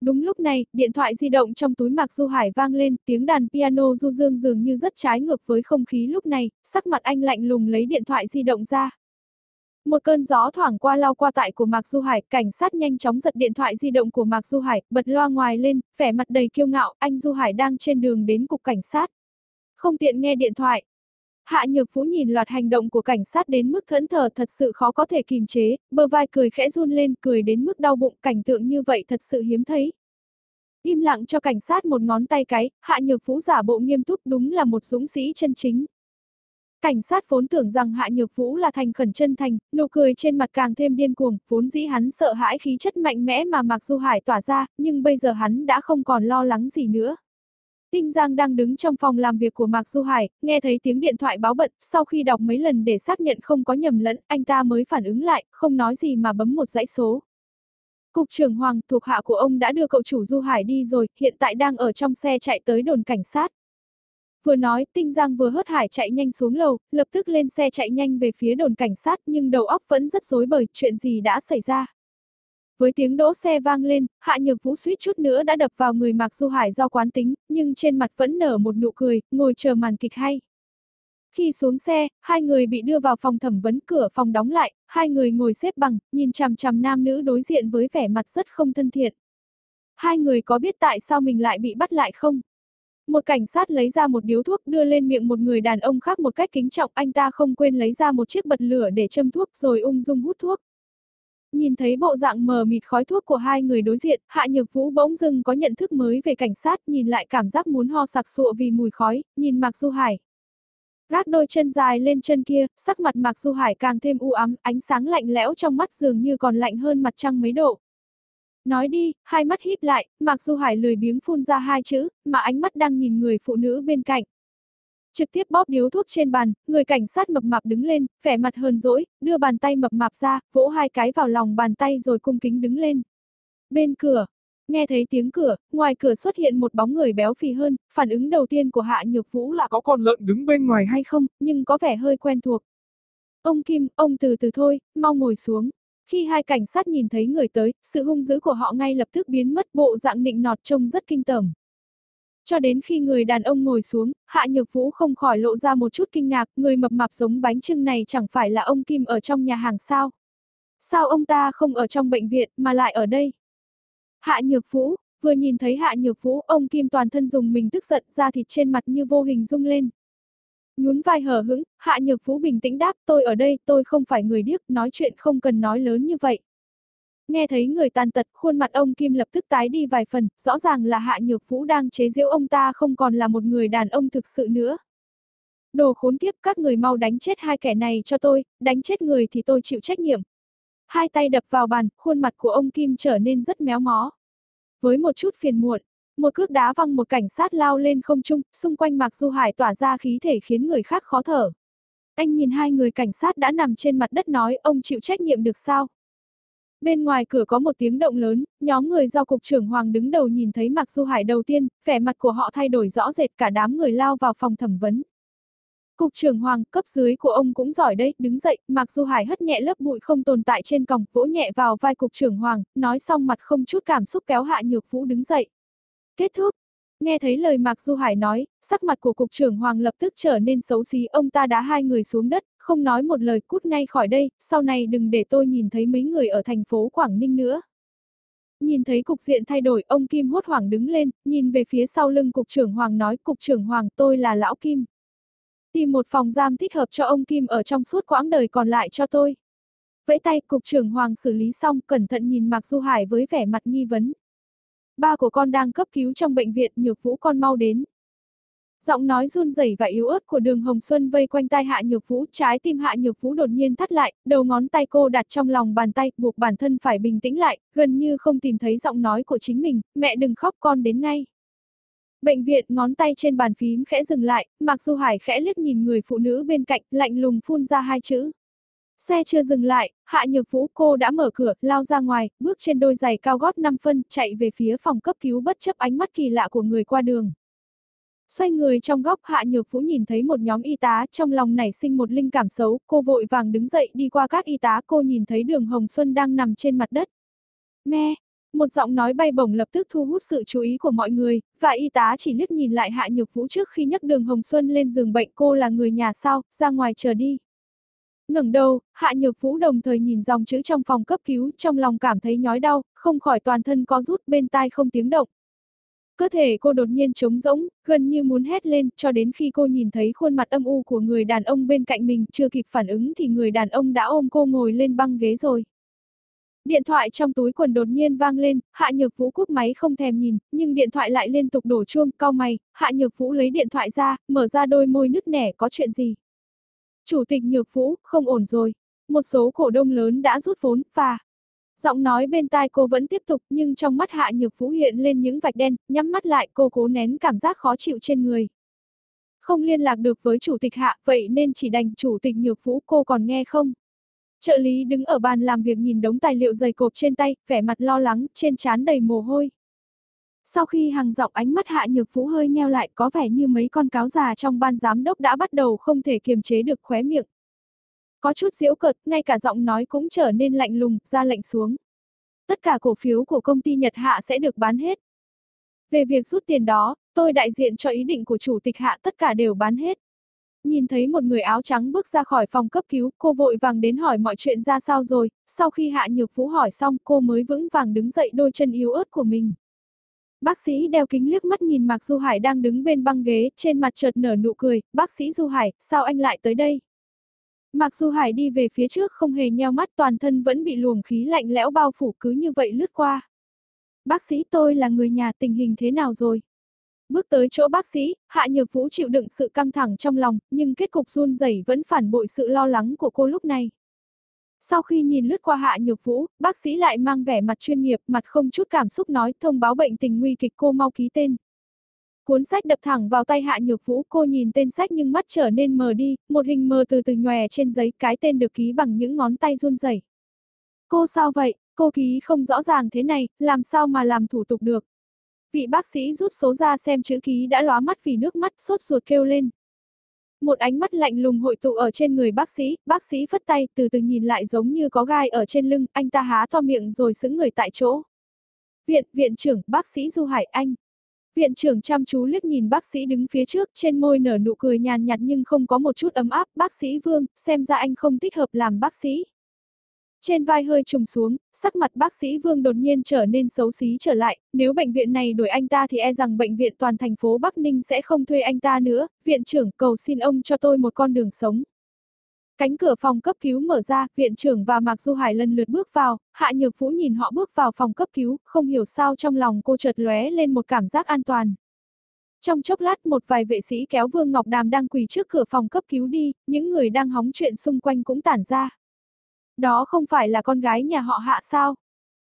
Đúng lúc này, điện thoại di động trong túi Mạc Du Hải vang lên, tiếng đàn piano du dương dường như rất trái ngược với không khí lúc này, sắc mặt anh lạnh lùng lấy điện thoại di động ra. Một cơn gió thoảng qua lao qua tại của Mạc Du Hải, cảnh sát nhanh chóng giật điện thoại di động của Mạc Du Hải, bật loa ngoài lên, vẻ mặt đầy kiêu ngạo, anh Du Hải đang trên đường đến cục cảnh sát. Không tiện nghe điện thoại. Hạ Nhược Vũ nhìn loạt hành động của cảnh sát đến mức thẫn thờ thật sự khó có thể kìm chế, bờ vai cười khẽ run lên, cười đến mức đau bụng, cảnh tượng như vậy thật sự hiếm thấy. Im lặng cho cảnh sát một ngón tay cái, Hạ Nhược Vũ giả bộ nghiêm túc đúng là một dũng sĩ chân chính. Cảnh sát vốn tưởng rằng Hạ Nhược Vũ là thành khẩn chân thành, nụ cười trên mặt càng thêm điên cuồng, vốn dĩ hắn sợ hãi khí chất mạnh mẽ mà Mạc Du Hải tỏa ra, nhưng bây giờ hắn đã không còn lo lắng gì nữa. Tinh Giang đang đứng trong phòng làm việc của Mạc Du Hải, nghe thấy tiếng điện thoại báo bận, sau khi đọc mấy lần để xác nhận không có nhầm lẫn, anh ta mới phản ứng lại, không nói gì mà bấm một dãy số. Cục trưởng Hoàng, thuộc hạ của ông đã đưa cậu chủ Du Hải đi rồi, hiện tại đang ở trong xe chạy tới đồn cảnh sát. Vừa nói, Tinh Giang vừa hớt hải chạy nhanh xuống lầu, lập tức lên xe chạy nhanh về phía đồn cảnh sát nhưng đầu óc vẫn rất rối bời, chuyện gì đã xảy ra. Với tiếng đỗ xe vang lên, Hạ Nhược Vũ suýt chút nữa đã đập vào người Mạc Du Hải do quán tính, nhưng trên mặt vẫn nở một nụ cười, ngồi chờ màn kịch hay. Khi xuống xe, hai người bị đưa vào phòng thẩm vấn cửa phòng đóng lại, hai người ngồi xếp bằng, nhìn chằm chằm nam nữ đối diện với vẻ mặt rất không thân thiện. Hai người có biết tại sao mình lại bị bắt lại không? Một cảnh sát lấy ra một điếu thuốc đưa lên miệng một người đàn ông khác một cách kính trọng, anh ta không quên lấy ra một chiếc bật lửa để châm thuốc rồi ung dung hút thuốc. Nhìn thấy bộ dạng mờ mịt khói thuốc của hai người đối diện, Hạ Nhược Vũ bỗng dưng có nhận thức mới về cảnh sát, nhìn lại cảm giác muốn ho sặc sụa vì mùi khói, nhìn Mạc Du Hải. Gác đôi chân dài lên chân kia, sắc mặt Mạc Du Hải càng thêm u ám, ánh sáng lạnh lẽo trong mắt dường như còn lạnh hơn mặt trăng mấy độ. Nói đi, hai mắt híp lại, Mạc Du Hải lười biếng phun ra hai chữ, mà ánh mắt đang nhìn người phụ nữ bên cạnh. Trực tiếp bóp điếu thuốc trên bàn, người cảnh sát mập mạp đứng lên, vẻ mặt hờn dỗi, đưa bàn tay mập mạp ra, vỗ hai cái vào lòng bàn tay rồi cung kính đứng lên. Bên cửa, nghe thấy tiếng cửa, ngoài cửa xuất hiện một bóng người béo phì hơn, phản ứng đầu tiên của Hạ Nhược Vũ là có con lợn đứng bên ngoài hay không, nhưng có vẻ hơi quen thuộc. Ông Kim, ông từ từ thôi, mau ngồi xuống. Khi hai cảnh sát nhìn thấy người tới, sự hung dữ của họ ngay lập tức biến mất bộ dạng nịnh nọt trông rất kinh tởm. Cho đến khi người đàn ông ngồi xuống, Hạ Nhược Vũ không khỏi lộ ra một chút kinh ngạc, người mập mạp giống bánh trưng này chẳng phải là ông Kim ở trong nhà hàng sao? Sao ông ta không ở trong bệnh viện mà lại ở đây? Hạ Nhược Vũ, vừa nhìn thấy Hạ Nhược Vũ, ông Kim toàn thân dùng mình tức giận ra thịt trên mặt như vô hình rung lên. Nhún vai hờ hững, Hạ Nhược Vũ bình tĩnh đáp, tôi ở đây, tôi không phải người điếc, nói chuyện không cần nói lớn như vậy. Nghe thấy người tàn tật, khuôn mặt ông Kim lập tức tái đi vài phần, rõ ràng là Hạ Nhược Vũ đang chế giễu ông ta không còn là một người đàn ông thực sự nữa. Đồ khốn kiếp, các người mau đánh chết hai kẻ này cho tôi, đánh chết người thì tôi chịu trách nhiệm. Hai tay đập vào bàn, khuôn mặt của ông Kim trở nên rất méo mó. Với một chút phiền muộn, một cước đá văng một cảnh sát lao lên không trung, xung quanh Mạc Du Hải tỏa ra khí thể khiến người khác khó thở. Anh nhìn hai người cảnh sát đã nằm trên mặt đất nói ông chịu trách nhiệm được sao? Bên ngoài cửa có một tiếng động lớn, nhóm người do cục trưởng Hoàng đứng đầu nhìn thấy Mạc Du Hải đầu tiên, vẻ mặt của họ thay đổi rõ rệt cả đám người lao vào phòng thẩm vấn. Cục trưởng Hoàng, cấp dưới của ông cũng giỏi đấy, đứng dậy, Mạc Du Hải hất nhẹ lớp bụi không tồn tại trên còng, vỗ nhẹ vào vai cục trưởng Hoàng, nói xong mặt không chút cảm xúc kéo Hạ Nhược Vũ đứng dậy. Kết thúc. Nghe thấy lời Mạc Du Hải nói, sắc mặt của cục trưởng Hoàng lập tức trở nên xấu xí, ông ta đá hai người xuống đất, không nói một lời cút ngay khỏi đây, sau này đừng để tôi nhìn thấy mấy người ở thành phố Quảng Ninh nữa. Nhìn thấy cục diện thay đổi, ông Kim hốt hoảng đứng lên, nhìn về phía sau lưng cục trưởng Hoàng nói, cục trưởng Hoàng tôi là Lão Kim. Tìm một phòng giam thích hợp cho ông Kim ở trong suốt quãng đời còn lại cho tôi. Vẫy tay, cục trưởng Hoàng xử lý xong, cẩn thận nhìn Mạc Du Hải với vẻ mặt nghi vấn. Ba của con đang cấp cứu trong bệnh viện, nhược vũ con mau đến. Giọng nói run rẩy và yếu ớt của đường Hồng Xuân vây quanh tai Hạ Nhược Vũ, trái tim Hạ Nhược Vũ đột nhiên thắt lại, đầu ngón tay cô đặt trong lòng bàn tay, buộc bản thân phải bình tĩnh lại, gần như không tìm thấy giọng nói của chính mình, mẹ đừng khóc con đến ngay. Bệnh viện ngón tay trên bàn phím khẽ dừng lại, Mạc Du Hải khẽ liếc nhìn người phụ nữ bên cạnh, lạnh lùng phun ra hai chữ. Xe chưa dừng lại, Hạ Nhược Vũ cô đã mở cửa, lao ra ngoài, bước trên đôi giày cao gót 5 phân, chạy về phía phòng cấp cứu bất chấp ánh mắt kỳ lạ của người qua đường. Xoay người trong góc Hạ Nhược Vũ nhìn thấy một nhóm y tá, trong lòng nảy sinh một linh cảm xấu, cô vội vàng đứng dậy đi qua các y tá, cô nhìn thấy đường Hồng Xuân đang nằm trên mặt đất. Me, một giọng nói bay bổng lập tức thu hút sự chú ý của mọi người, và y tá chỉ liếc nhìn lại Hạ Nhược Vũ trước khi nhấc đường Hồng Xuân lên giường bệnh cô là người nhà sao, ra ngoài chờ đi. ngẩng đầu, Hạ Nhược Vũ đồng thời nhìn dòng chữ trong phòng cấp cứu, trong lòng cảm thấy nhói đau, không khỏi toàn thân có rút bên tai không tiếng động, Cơ thể cô đột nhiên trống rỗng, gần như muốn hét lên, cho đến khi cô nhìn thấy khuôn mặt âm u của người đàn ông bên cạnh mình, chưa kịp phản ứng thì người đàn ông đã ôm cô ngồi lên băng ghế rồi. Điện thoại trong túi quần đột nhiên vang lên, Hạ Nhược Vũ cúp máy không thèm nhìn, nhưng điện thoại lại liên tục đổ chuông, cau mày, Hạ Nhược Vũ lấy điện thoại ra, mở ra đôi môi nứt nẻ, có chuyện gì? Chủ tịch Nhược Vũ, không ổn rồi. Một số cổ đông lớn đã rút vốn, và... Giọng nói bên tai cô vẫn tiếp tục nhưng trong mắt Hạ Nhược Vũ hiện lên những vạch đen, nhắm mắt lại cô cố nén cảm giác khó chịu trên người. Không liên lạc được với chủ tịch Hạ, vậy nên chỉ đành chủ tịch Nhược Vũ cô còn nghe không? Trợ lý đứng ở bàn làm việc nhìn đống tài liệu dày cộp trên tay, vẻ mặt lo lắng, trên trán đầy mồ hôi. Sau khi hàng giọng ánh mắt hạ nhược vũ hơi nheo lại có vẻ như mấy con cáo già trong ban giám đốc đã bắt đầu không thể kiềm chế được khóe miệng. Có chút diễu cợt, ngay cả giọng nói cũng trở nên lạnh lùng, ra lệnh xuống. Tất cả cổ phiếu của công ty Nhật Hạ sẽ được bán hết. Về việc rút tiền đó, tôi đại diện cho ý định của chủ tịch Hạ tất cả đều bán hết. Nhìn thấy một người áo trắng bước ra khỏi phòng cấp cứu, cô vội vàng đến hỏi mọi chuyện ra sao rồi, sau khi Hạ Nhược Vũ hỏi xong cô mới vững vàng đứng dậy đôi chân yếu ớt của mình. Bác sĩ đeo kính liếc mắt nhìn Mạc Du Hải đang đứng bên băng ghế, trên mặt chợt nở nụ cười, bác sĩ Du Hải, sao anh lại tới đây? Mặc dù Hải đi về phía trước không hề nheo mắt toàn thân vẫn bị luồng khí lạnh lẽo bao phủ cứ như vậy lướt qua. Bác sĩ tôi là người nhà tình hình thế nào rồi? Bước tới chỗ bác sĩ, Hạ Nhược Vũ chịu đựng sự căng thẳng trong lòng, nhưng kết cục run rẩy vẫn phản bội sự lo lắng của cô lúc này. Sau khi nhìn lướt qua Hạ Nhược Vũ, bác sĩ lại mang vẻ mặt chuyên nghiệp, mặt không chút cảm xúc nói thông báo bệnh tình nguy kịch cô mau ký tên. Cuốn sách đập thẳng vào tay Hạ Nhược Vũ, cô nhìn tên sách nhưng mắt trở nên mờ đi, một hình mờ từ từ nhòe trên giấy, cái tên được ký bằng những ngón tay run rẩy. Cô sao vậy, cô ký không rõ ràng thế này, làm sao mà làm thủ tục được. Vị bác sĩ rút số ra xem chữ ký đã lóa mắt vì nước mắt, sốt ruột kêu lên. Một ánh mắt lạnh lùng hội tụ ở trên người bác sĩ, bác sĩ phất tay, từ từ nhìn lại giống như có gai ở trên lưng, anh ta há to miệng rồi sững người tại chỗ. Viện, viện trưởng, bác sĩ Du Hải, anh. Viện trưởng chăm chú liếc nhìn bác sĩ đứng phía trước, trên môi nở nụ cười nhàn nhạt nhưng không có một chút ấm áp, bác sĩ Vương, xem ra anh không thích hợp làm bác sĩ. Trên vai hơi trùng xuống, sắc mặt bác sĩ Vương đột nhiên trở nên xấu xí trở lại, nếu bệnh viện này đuổi anh ta thì e rằng bệnh viện toàn thành phố Bắc Ninh sẽ không thuê anh ta nữa, viện trưởng cầu xin ông cho tôi một con đường sống. Cánh cửa phòng cấp cứu mở ra, viện trưởng và Mạc Du Hải lần lượt bước vào, Hạ Nhược Vũ nhìn họ bước vào phòng cấp cứu, không hiểu sao trong lòng cô chợt lóe lên một cảm giác an toàn. Trong chốc lát một vài vệ sĩ kéo Vương Ngọc Đàm đang quỳ trước cửa phòng cấp cứu đi, những người đang hóng chuyện xung quanh cũng tản ra. Đó không phải là con gái nhà họ hạ sao?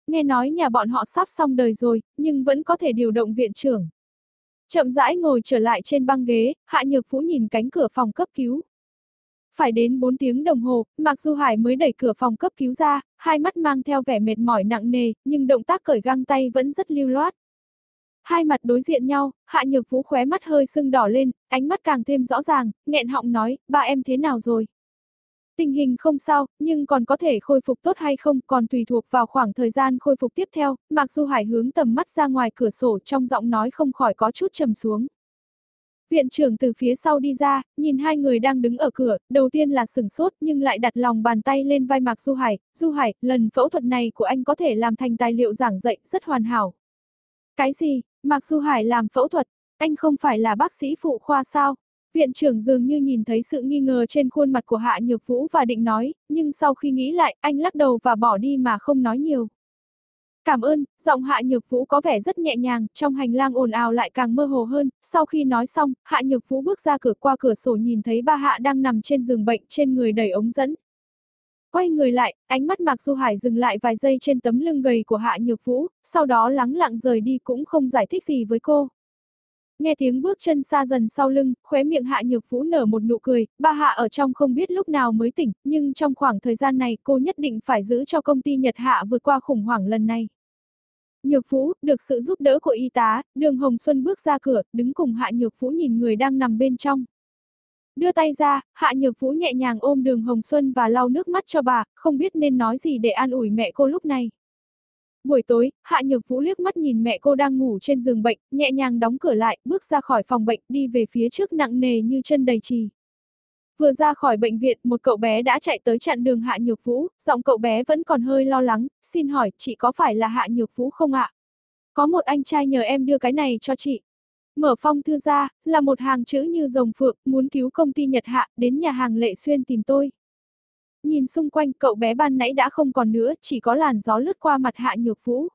Nghe nói nhà bọn họ sắp xong đời rồi, nhưng vẫn có thể điều động viện trưởng. Chậm rãi ngồi trở lại trên băng ghế, Hạ Nhược Vũ nhìn cánh cửa phòng cấp cứu. Phải đến 4 tiếng đồng hồ, Mạc Du Hải mới đẩy cửa phòng cấp cứu ra, hai mắt mang theo vẻ mệt mỏi nặng nề, nhưng động tác cởi găng tay vẫn rất lưu loát. Hai mặt đối diện nhau, Hạ Nhược Vũ khóe mắt hơi sưng đỏ lên, ánh mắt càng thêm rõ ràng, nghẹn họng nói, ba em thế nào rồi? Tình hình không sao, nhưng còn có thể khôi phục tốt hay không còn tùy thuộc vào khoảng thời gian khôi phục tiếp theo, Mạc Du Hải hướng tầm mắt ra ngoài cửa sổ trong giọng nói không khỏi có chút trầm xuống. Viện trưởng từ phía sau đi ra, nhìn hai người đang đứng ở cửa, đầu tiên là sửng sốt nhưng lại đặt lòng bàn tay lên vai Mạc Du Hải, Du Hải, lần phẫu thuật này của anh có thể làm thành tài liệu giảng dạy rất hoàn hảo. Cái gì, Mạc Du Hải làm phẫu thuật, anh không phải là bác sĩ phụ khoa sao? Viện trưởng dường như nhìn thấy sự nghi ngờ trên khuôn mặt của Hạ Nhược Vũ và định nói, nhưng sau khi nghĩ lại, anh lắc đầu và bỏ đi mà không nói nhiều. Cảm ơn, giọng Hạ Nhược Vũ có vẻ rất nhẹ nhàng, trong hành lang ồn ào lại càng mơ hồ hơn, sau khi nói xong, Hạ Nhược Vũ bước ra cửa qua cửa sổ nhìn thấy ba Hạ đang nằm trên giường bệnh trên người đầy ống dẫn. Quay người lại, ánh mắt Mạc Du Hải dừng lại vài giây trên tấm lưng gầy của Hạ Nhược Vũ, sau đó lắng lặng rời đi cũng không giải thích gì với cô. Nghe tiếng bước chân xa dần sau lưng, khóe miệng Hạ Nhược Vũ nở một nụ cười, ba Hạ ở trong không biết lúc nào mới tỉnh, nhưng trong khoảng thời gian này cô nhất định phải giữ cho công ty Nhật Hạ vượt qua khủng hoảng lần này. Nhược Vũ, được sự giúp đỡ của y tá, đường Hồng Xuân bước ra cửa, đứng cùng Hạ Nhược Vũ nhìn người đang nằm bên trong. Đưa tay ra, Hạ Nhược Vũ nhẹ nhàng ôm đường Hồng Xuân và lau nước mắt cho bà, không biết nên nói gì để an ủi mẹ cô lúc này. Buổi tối, Hạ Nhược Vũ liếc mắt nhìn mẹ cô đang ngủ trên giường bệnh, nhẹ nhàng đóng cửa lại, bước ra khỏi phòng bệnh, đi về phía trước nặng nề như chân đầy trì. Vừa ra khỏi bệnh viện, một cậu bé đã chạy tới chặn đường Hạ Nhược Vũ, giọng cậu bé vẫn còn hơi lo lắng, xin hỏi, chị có phải là Hạ Nhược Vũ không ạ? Có một anh trai nhờ em đưa cái này cho chị. Mở phong thư ra, là một hàng chữ như rồng phượng, muốn cứu công ty Nhật Hạ, đến nhà hàng Lệ Xuyên tìm tôi. Nhìn xung quanh cậu bé ban nãy đã không còn nữa, chỉ có làn gió lướt qua mặt Hạ Nhược Vũ.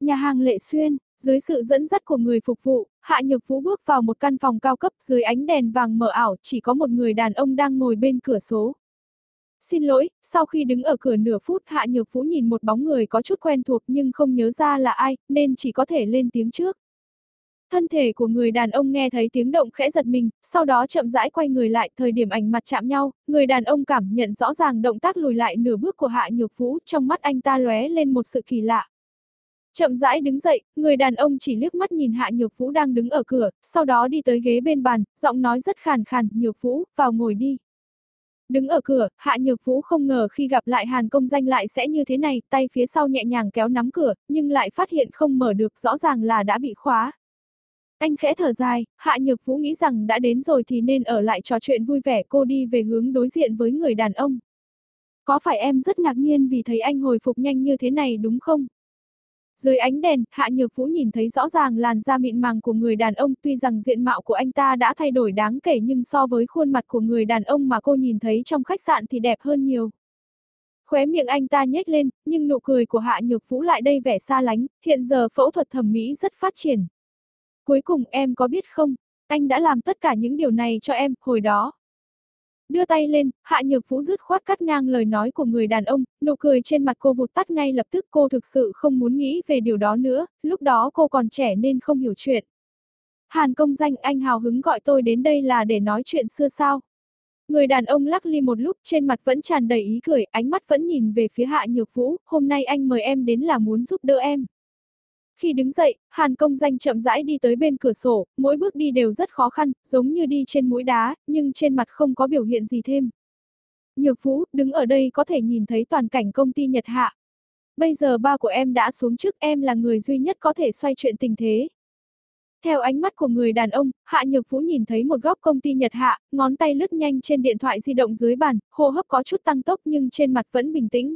Nhà hàng Lệ Xuyên, dưới sự dẫn dắt của người phục vụ, Hạ Nhược Vũ bước vào một căn phòng cao cấp dưới ánh đèn vàng mờ ảo, chỉ có một người đàn ông đang ngồi bên cửa số. Xin lỗi, sau khi đứng ở cửa nửa phút Hạ Nhược Vũ nhìn một bóng người có chút quen thuộc nhưng không nhớ ra là ai, nên chỉ có thể lên tiếng trước. Thân thể của người đàn ông nghe thấy tiếng động khẽ giật mình, sau đó chậm rãi quay người lại, thời điểm ảnh mặt chạm nhau, người đàn ông cảm nhận rõ ràng động tác lùi lại nửa bước của Hạ Nhược Vũ, trong mắt anh ta lóe lên một sự kỳ lạ. Chậm rãi đứng dậy, người đàn ông chỉ liếc mắt nhìn Hạ Nhược Vũ đang đứng ở cửa, sau đó đi tới ghế bên bàn, giọng nói rất khàn khàn, Nhược Vũ, vào ngồi đi. Đứng ở cửa, Hạ Nhược Vũ không ngờ khi gặp lại Hàn Công Danh lại sẽ như thế này, tay phía sau nhẹ nhàng kéo nắm cửa, nhưng lại phát hiện không mở được, rõ ràng là đã bị khóa. Anh khẽ thở dài, Hạ Nhược Vũ nghĩ rằng đã đến rồi thì nên ở lại trò chuyện vui vẻ cô đi về hướng đối diện với người đàn ông. Có phải em rất ngạc nhiên vì thấy anh hồi phục nhanh như thế này đúng không? Dưới ánh đèn, Hạ Nhược Vũ nhìn thấy rõ ràng làn da mịn màng của người đàn ông tuy rằng diện mạo của anh ta đã thay đổi đáng kể nhưng so với khuôn mặt của người đàn ông mà cô nhìn thấy trong khách sạn thì đẹp hơn nhiều. Khóe miệng anh ta nhếch lên, nhưng nụ cười của Hạ Nhược Vũ lại đây vẻ xa lánh, hiện giờ phẫu thuật thẩm mỹ rất phát triển. Cuối cùng em có biết không, anh đã làm tất cả những điều này cho em, hồi đó. Đưa tay lên, Hạ Nhược Vũ dứt khoát cắt ngang lời nói của người đàn ông, nụ cười trên mặt cô vụt tắt ngay lập tức cô thực sự không muốn nghĩ về điều đó nữa, lúc đó cô còn trẻ nên không hiểu chuyện. Hàn công danh anh hào hứng gọi tôi đến đây là để nói chuyện xưa sao. Người đàn ông lắc ly một lúc trên mặt vẫn tràn đầy ý cười, ánh mắt vẫn nhìn về phía Hạ Nhược Vũ, hôm nay anh mời em đến là muốn giúp đỡ em. Khi đứng dậy, Hàn công danh chậm rãi đi tới bên cửa sổ, mỗi bước đi đều rất khó khăn, giống như đi trên mũi đá, nhưng trên mặt không có biểu hiện gì thêm. Nhược Vũ, đứng ở đây có thể nhìn thấy toàn cảnh công ty Nhật Hạ. Bây giờ ba của em đã xuống trước, em là người duy nhất có thể xoay chuyện tình thế. Theo ánh mắt của người đàn ông, Hạ Nhược Vũ nhìn thấy một góc công ty Nhật Hạ, ngón tay lướt nhanh trên điện thoại di động dưới bàn, hô hấp có chút tăng tốc nhưng trên mặt vẫn bình tĩnh.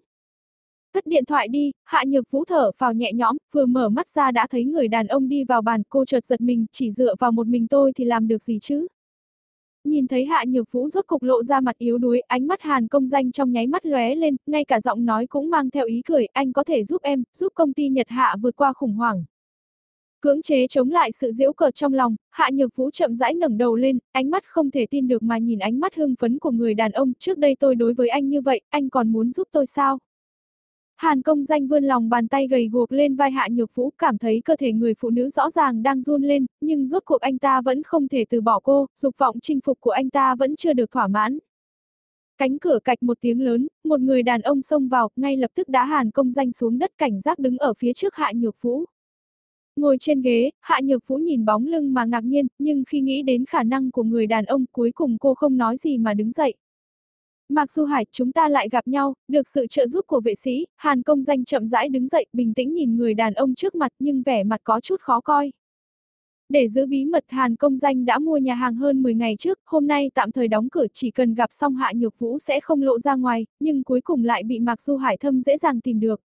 Cất điện thoại đi, Hạ Nhược Vũ thở vào nhẹ nhõm, vừa mở mắt ra đã thấy người đàn ông đi vào bàn, cô chợt giật mình, chỉ dựa vào một mình tôi thì làm được gì chứ? Nhìn thấy Hạ Nhược Vũ rốt cục lộ ra mặt yếu đuối, ánh mắt Hàn công danh trong nháy mắt lóe lên, ngay cả giọng nói cũng mang theo ý cười, anh có thể giúp em, giúp công ty Nhật Hạ vượt qua khủng hoảng. Cưỡng chế chống lại sự giễu cợt trong lòng, Hạ Nhược Vũ chậm rãi ngẩng đầu lên, ánh mắt không thể tin được mà nhìn ánh mắt hưng phấn của người đàn ông, trước đây tôi đối với anh như vậy, anh còn muốn giúp tôi sao? Hàn công danh vươn lòng bàn tay gầy guộc lên vai hạ nhược vũ, cảm thấy cơ thể người phụ nữ rõ ràng đang run lên, nhưng rốt cuộc anh ta vẫn không thể từ bỏ cô, dục vọng chinh phục của anh ta vẫn chưa được thỏa mãn. Cánh cửa cạch một tiếng lớn, một người đàn ông xông vào, ngay lập tức đã hàn công danh xuống đất cảnh giác đứng ở phía trước hạ nhược vũ. Ngồi trên ghế, hạ nhược vũ nhìn bóng lưng mà ngạc nhiên, nhưng khi nghĩ đến khả năng của người đàn ông cuối cùng cô không nói gì mà đứng dậy. Mạc Du Hải, chúng ta lại gặp nhau, được sự trợ giúp của vệ sĩ, Hàn công danh chậm rãi đứng dậy, bình tĩnh nhìn người đàn ông trước mặt nhưng vẻ mặt có chút khó coi. Để giữ bí mật Hàn công danh đã mua nhà hàng hơn 10 ngày trước, hôm nay tạm thời đóng cửa chỉ cần gặp xong Hạ Nhược Vũ sẽ không lộ ra ngoài, nhưng cuối cùng lại bị Mạc Du Hải thâm dễ dàng tìm được.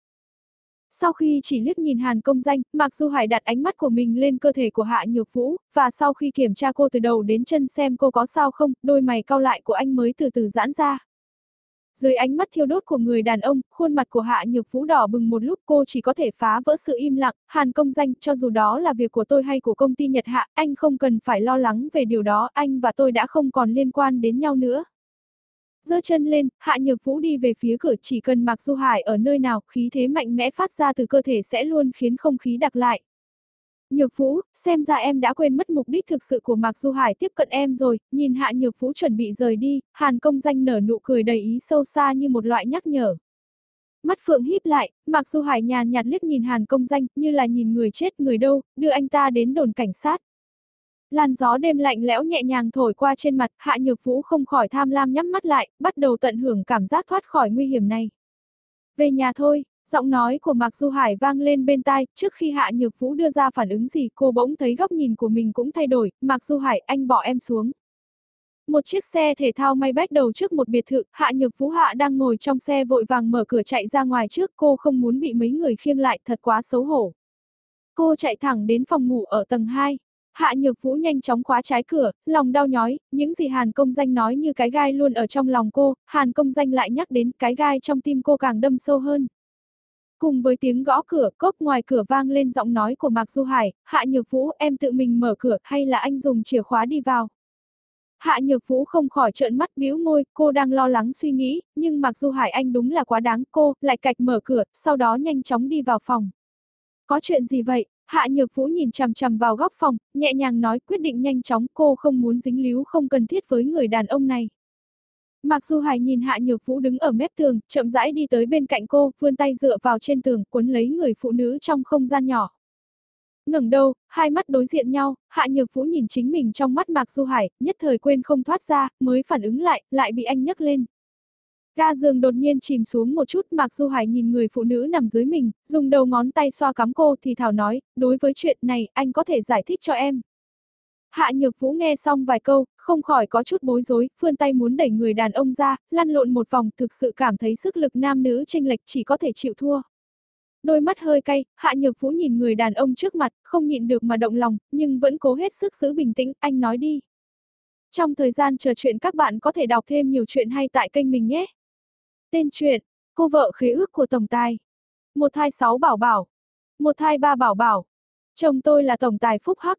Sau khi chỉ liếc nhìn Hàn công danh, Mạc Du Hải đặt ánh mắt của mình lên cơ thể của Hạ Nhược Vũ, và sau khi kiểm tra cô từ đầu đến chân xem cô có sao không, đôi mày cau lại của anh mới từ từ giãn ra. Dưới ánh mắt thiêu đốt của người đàn ông, khuôn mặt của Hạ Nhược Vũ đỏ bừng một lúc cô chỉ có thể phá vỡ sự im lặng, Hàn công danh, cho dù đó là việc của tôi hay của công ty Nhật Hạ, anh không cần phải lo lắng về điều đó, anh và tôi đã không còn liên quan đến nhau nữa. Giơ chân lên, Hạ Nhược Vũ đi về phía cửa chỉ cần Mạc Du Hải ở nơi nào, khí thế mạnh mẽ phát ra từ cơ thể sẽ luôn khiến không khí đặc lại. Nhược Vũ, xem ra em đã quên mất mục đích thực sự của Mạc Du Hải tiếp cận em rồi, nhìn Hạ Nhược Vũ chuẩn bị rời đi, Hàn công danh nở nụ cười đầy ý sâu xa như một loại nhắc nhở. Mắt Phượng híp lại, Mạc Du Hải nhàn nhạt liếc nhìn Hàn công danh, như là nhìn người chết người đâu, đưa anh ta đến đồn cảnh sát. Làn gió đêm lạnh lẽo nhẹ nhàng thổi qua trên mặt, Hạ Nhược Vũ không khỏi tham lam nhắm mắt lại, bắt đầu tận hưởng cảm giác thoát khỏi nguy hiểm này. Về nhà thôi, Giọng nói của Mạc Du Hải vang lên bên tai, trước khi Hạ Nhược Vũ đưa ra phản ứng gì cô bỗng thấy góc nhìn của mình cũng thay đổi, Mạc Du Hải, anh bỏ em xuống. Một chiếc xe thể thao may bách đầu trước một biệt thự, Hạ Nhược Vũ Hạ đang ngồi trong xe vội vàng mở cửa chạy ra ngoài trước, cô không muốn bị mấy người khiêng lại, thật quá xấu hổ. Cô chạy thẳng đến phòng ngủ ở tầng 2. Hạ Nhược Vũ nhanh chóng khóa trái cửa, lòng đau nhói, những gì Hàn Công Danh nói như cái gai luôn ở trong lòng cô, Hàn Công Danh lại nhắc đến cái gai trong tim cô càng đâm sâu hơn. Cùng với tiếng gõ cửa, cốc ngoài cửa vang lên giọng nói của Mạc Du Hải, Hạ Nhược Vũ, em tự mình mở cửa, hay là anh dùng chìa khóa đi vào? Hạ Nhược Vũ không khỏi trợn mắt bĩu môi, cô đang lo lắng suy nghĩ, nhưng Mạc Du Hải anh đúng là quá đáng, cô lại cạch mở cửa, sau đó nhanh chóng đi vào phòng. Có chuyện gì vậy? Hạ Nhược Vũ nhìn chằm chằm vào góc phòng, nhẹ nhàng nói quyết định nhanh chóng cô không muốn dính líu không cần thiết với người đàn ông này. Mặc dù Hải nhìn Hạ Nhược Vũ đứng ở mép tường, chậm rãi đi tới bên cạnh cô, vươn tay dựa vào trên tường, cuốn lấy người phụ nữ trong không gian nhỏ. ngẩng đầu, hai mắt đối diện nhau, Hạ Nhược Vũ nhìn chính mình trong mắt Mạc Du Hải, nhất thời quên không thoát ra, mới phản ứng lại, lại bị anh nhấc lên. Ga giường đột nhiên chìm xuống một chút Mạc Du Hải nhìn người phụ nữ nằm dưới mình, dùng đầu ngón tay xoa cắm cô thì thảo nói, đối với chuyện này anh có thể giải thích cho em. Hạ Nhược Vũ nghe xong vài câu, không khỏi có chút bối rối, vươn tay muốn đẩy người đàn ông ra, lăn lộn một vòng thực sự cảm thấy sức lực nam nữ tranh lệch chỉ có thể chịu thua. Đôi mắt hơi cay, Hạ Nhược Vũ nhìn người đàn ông trước mặt, không nhịn được mà động lòng, nhưng vẫn cố hết sức giữ bình tĩnh, anh nói đi. Trong thời gian chờ chuyện các bạn có thể đọc thêm nhiều chuyện hay tại kênh mình nhé. Tên truyện, cô vợ khế ước của Tổng Tài. Một thai sáu bảo bảo. Một thai ba bảo bảo. Chồng tôi là Tổng Tài Phúc Hắc.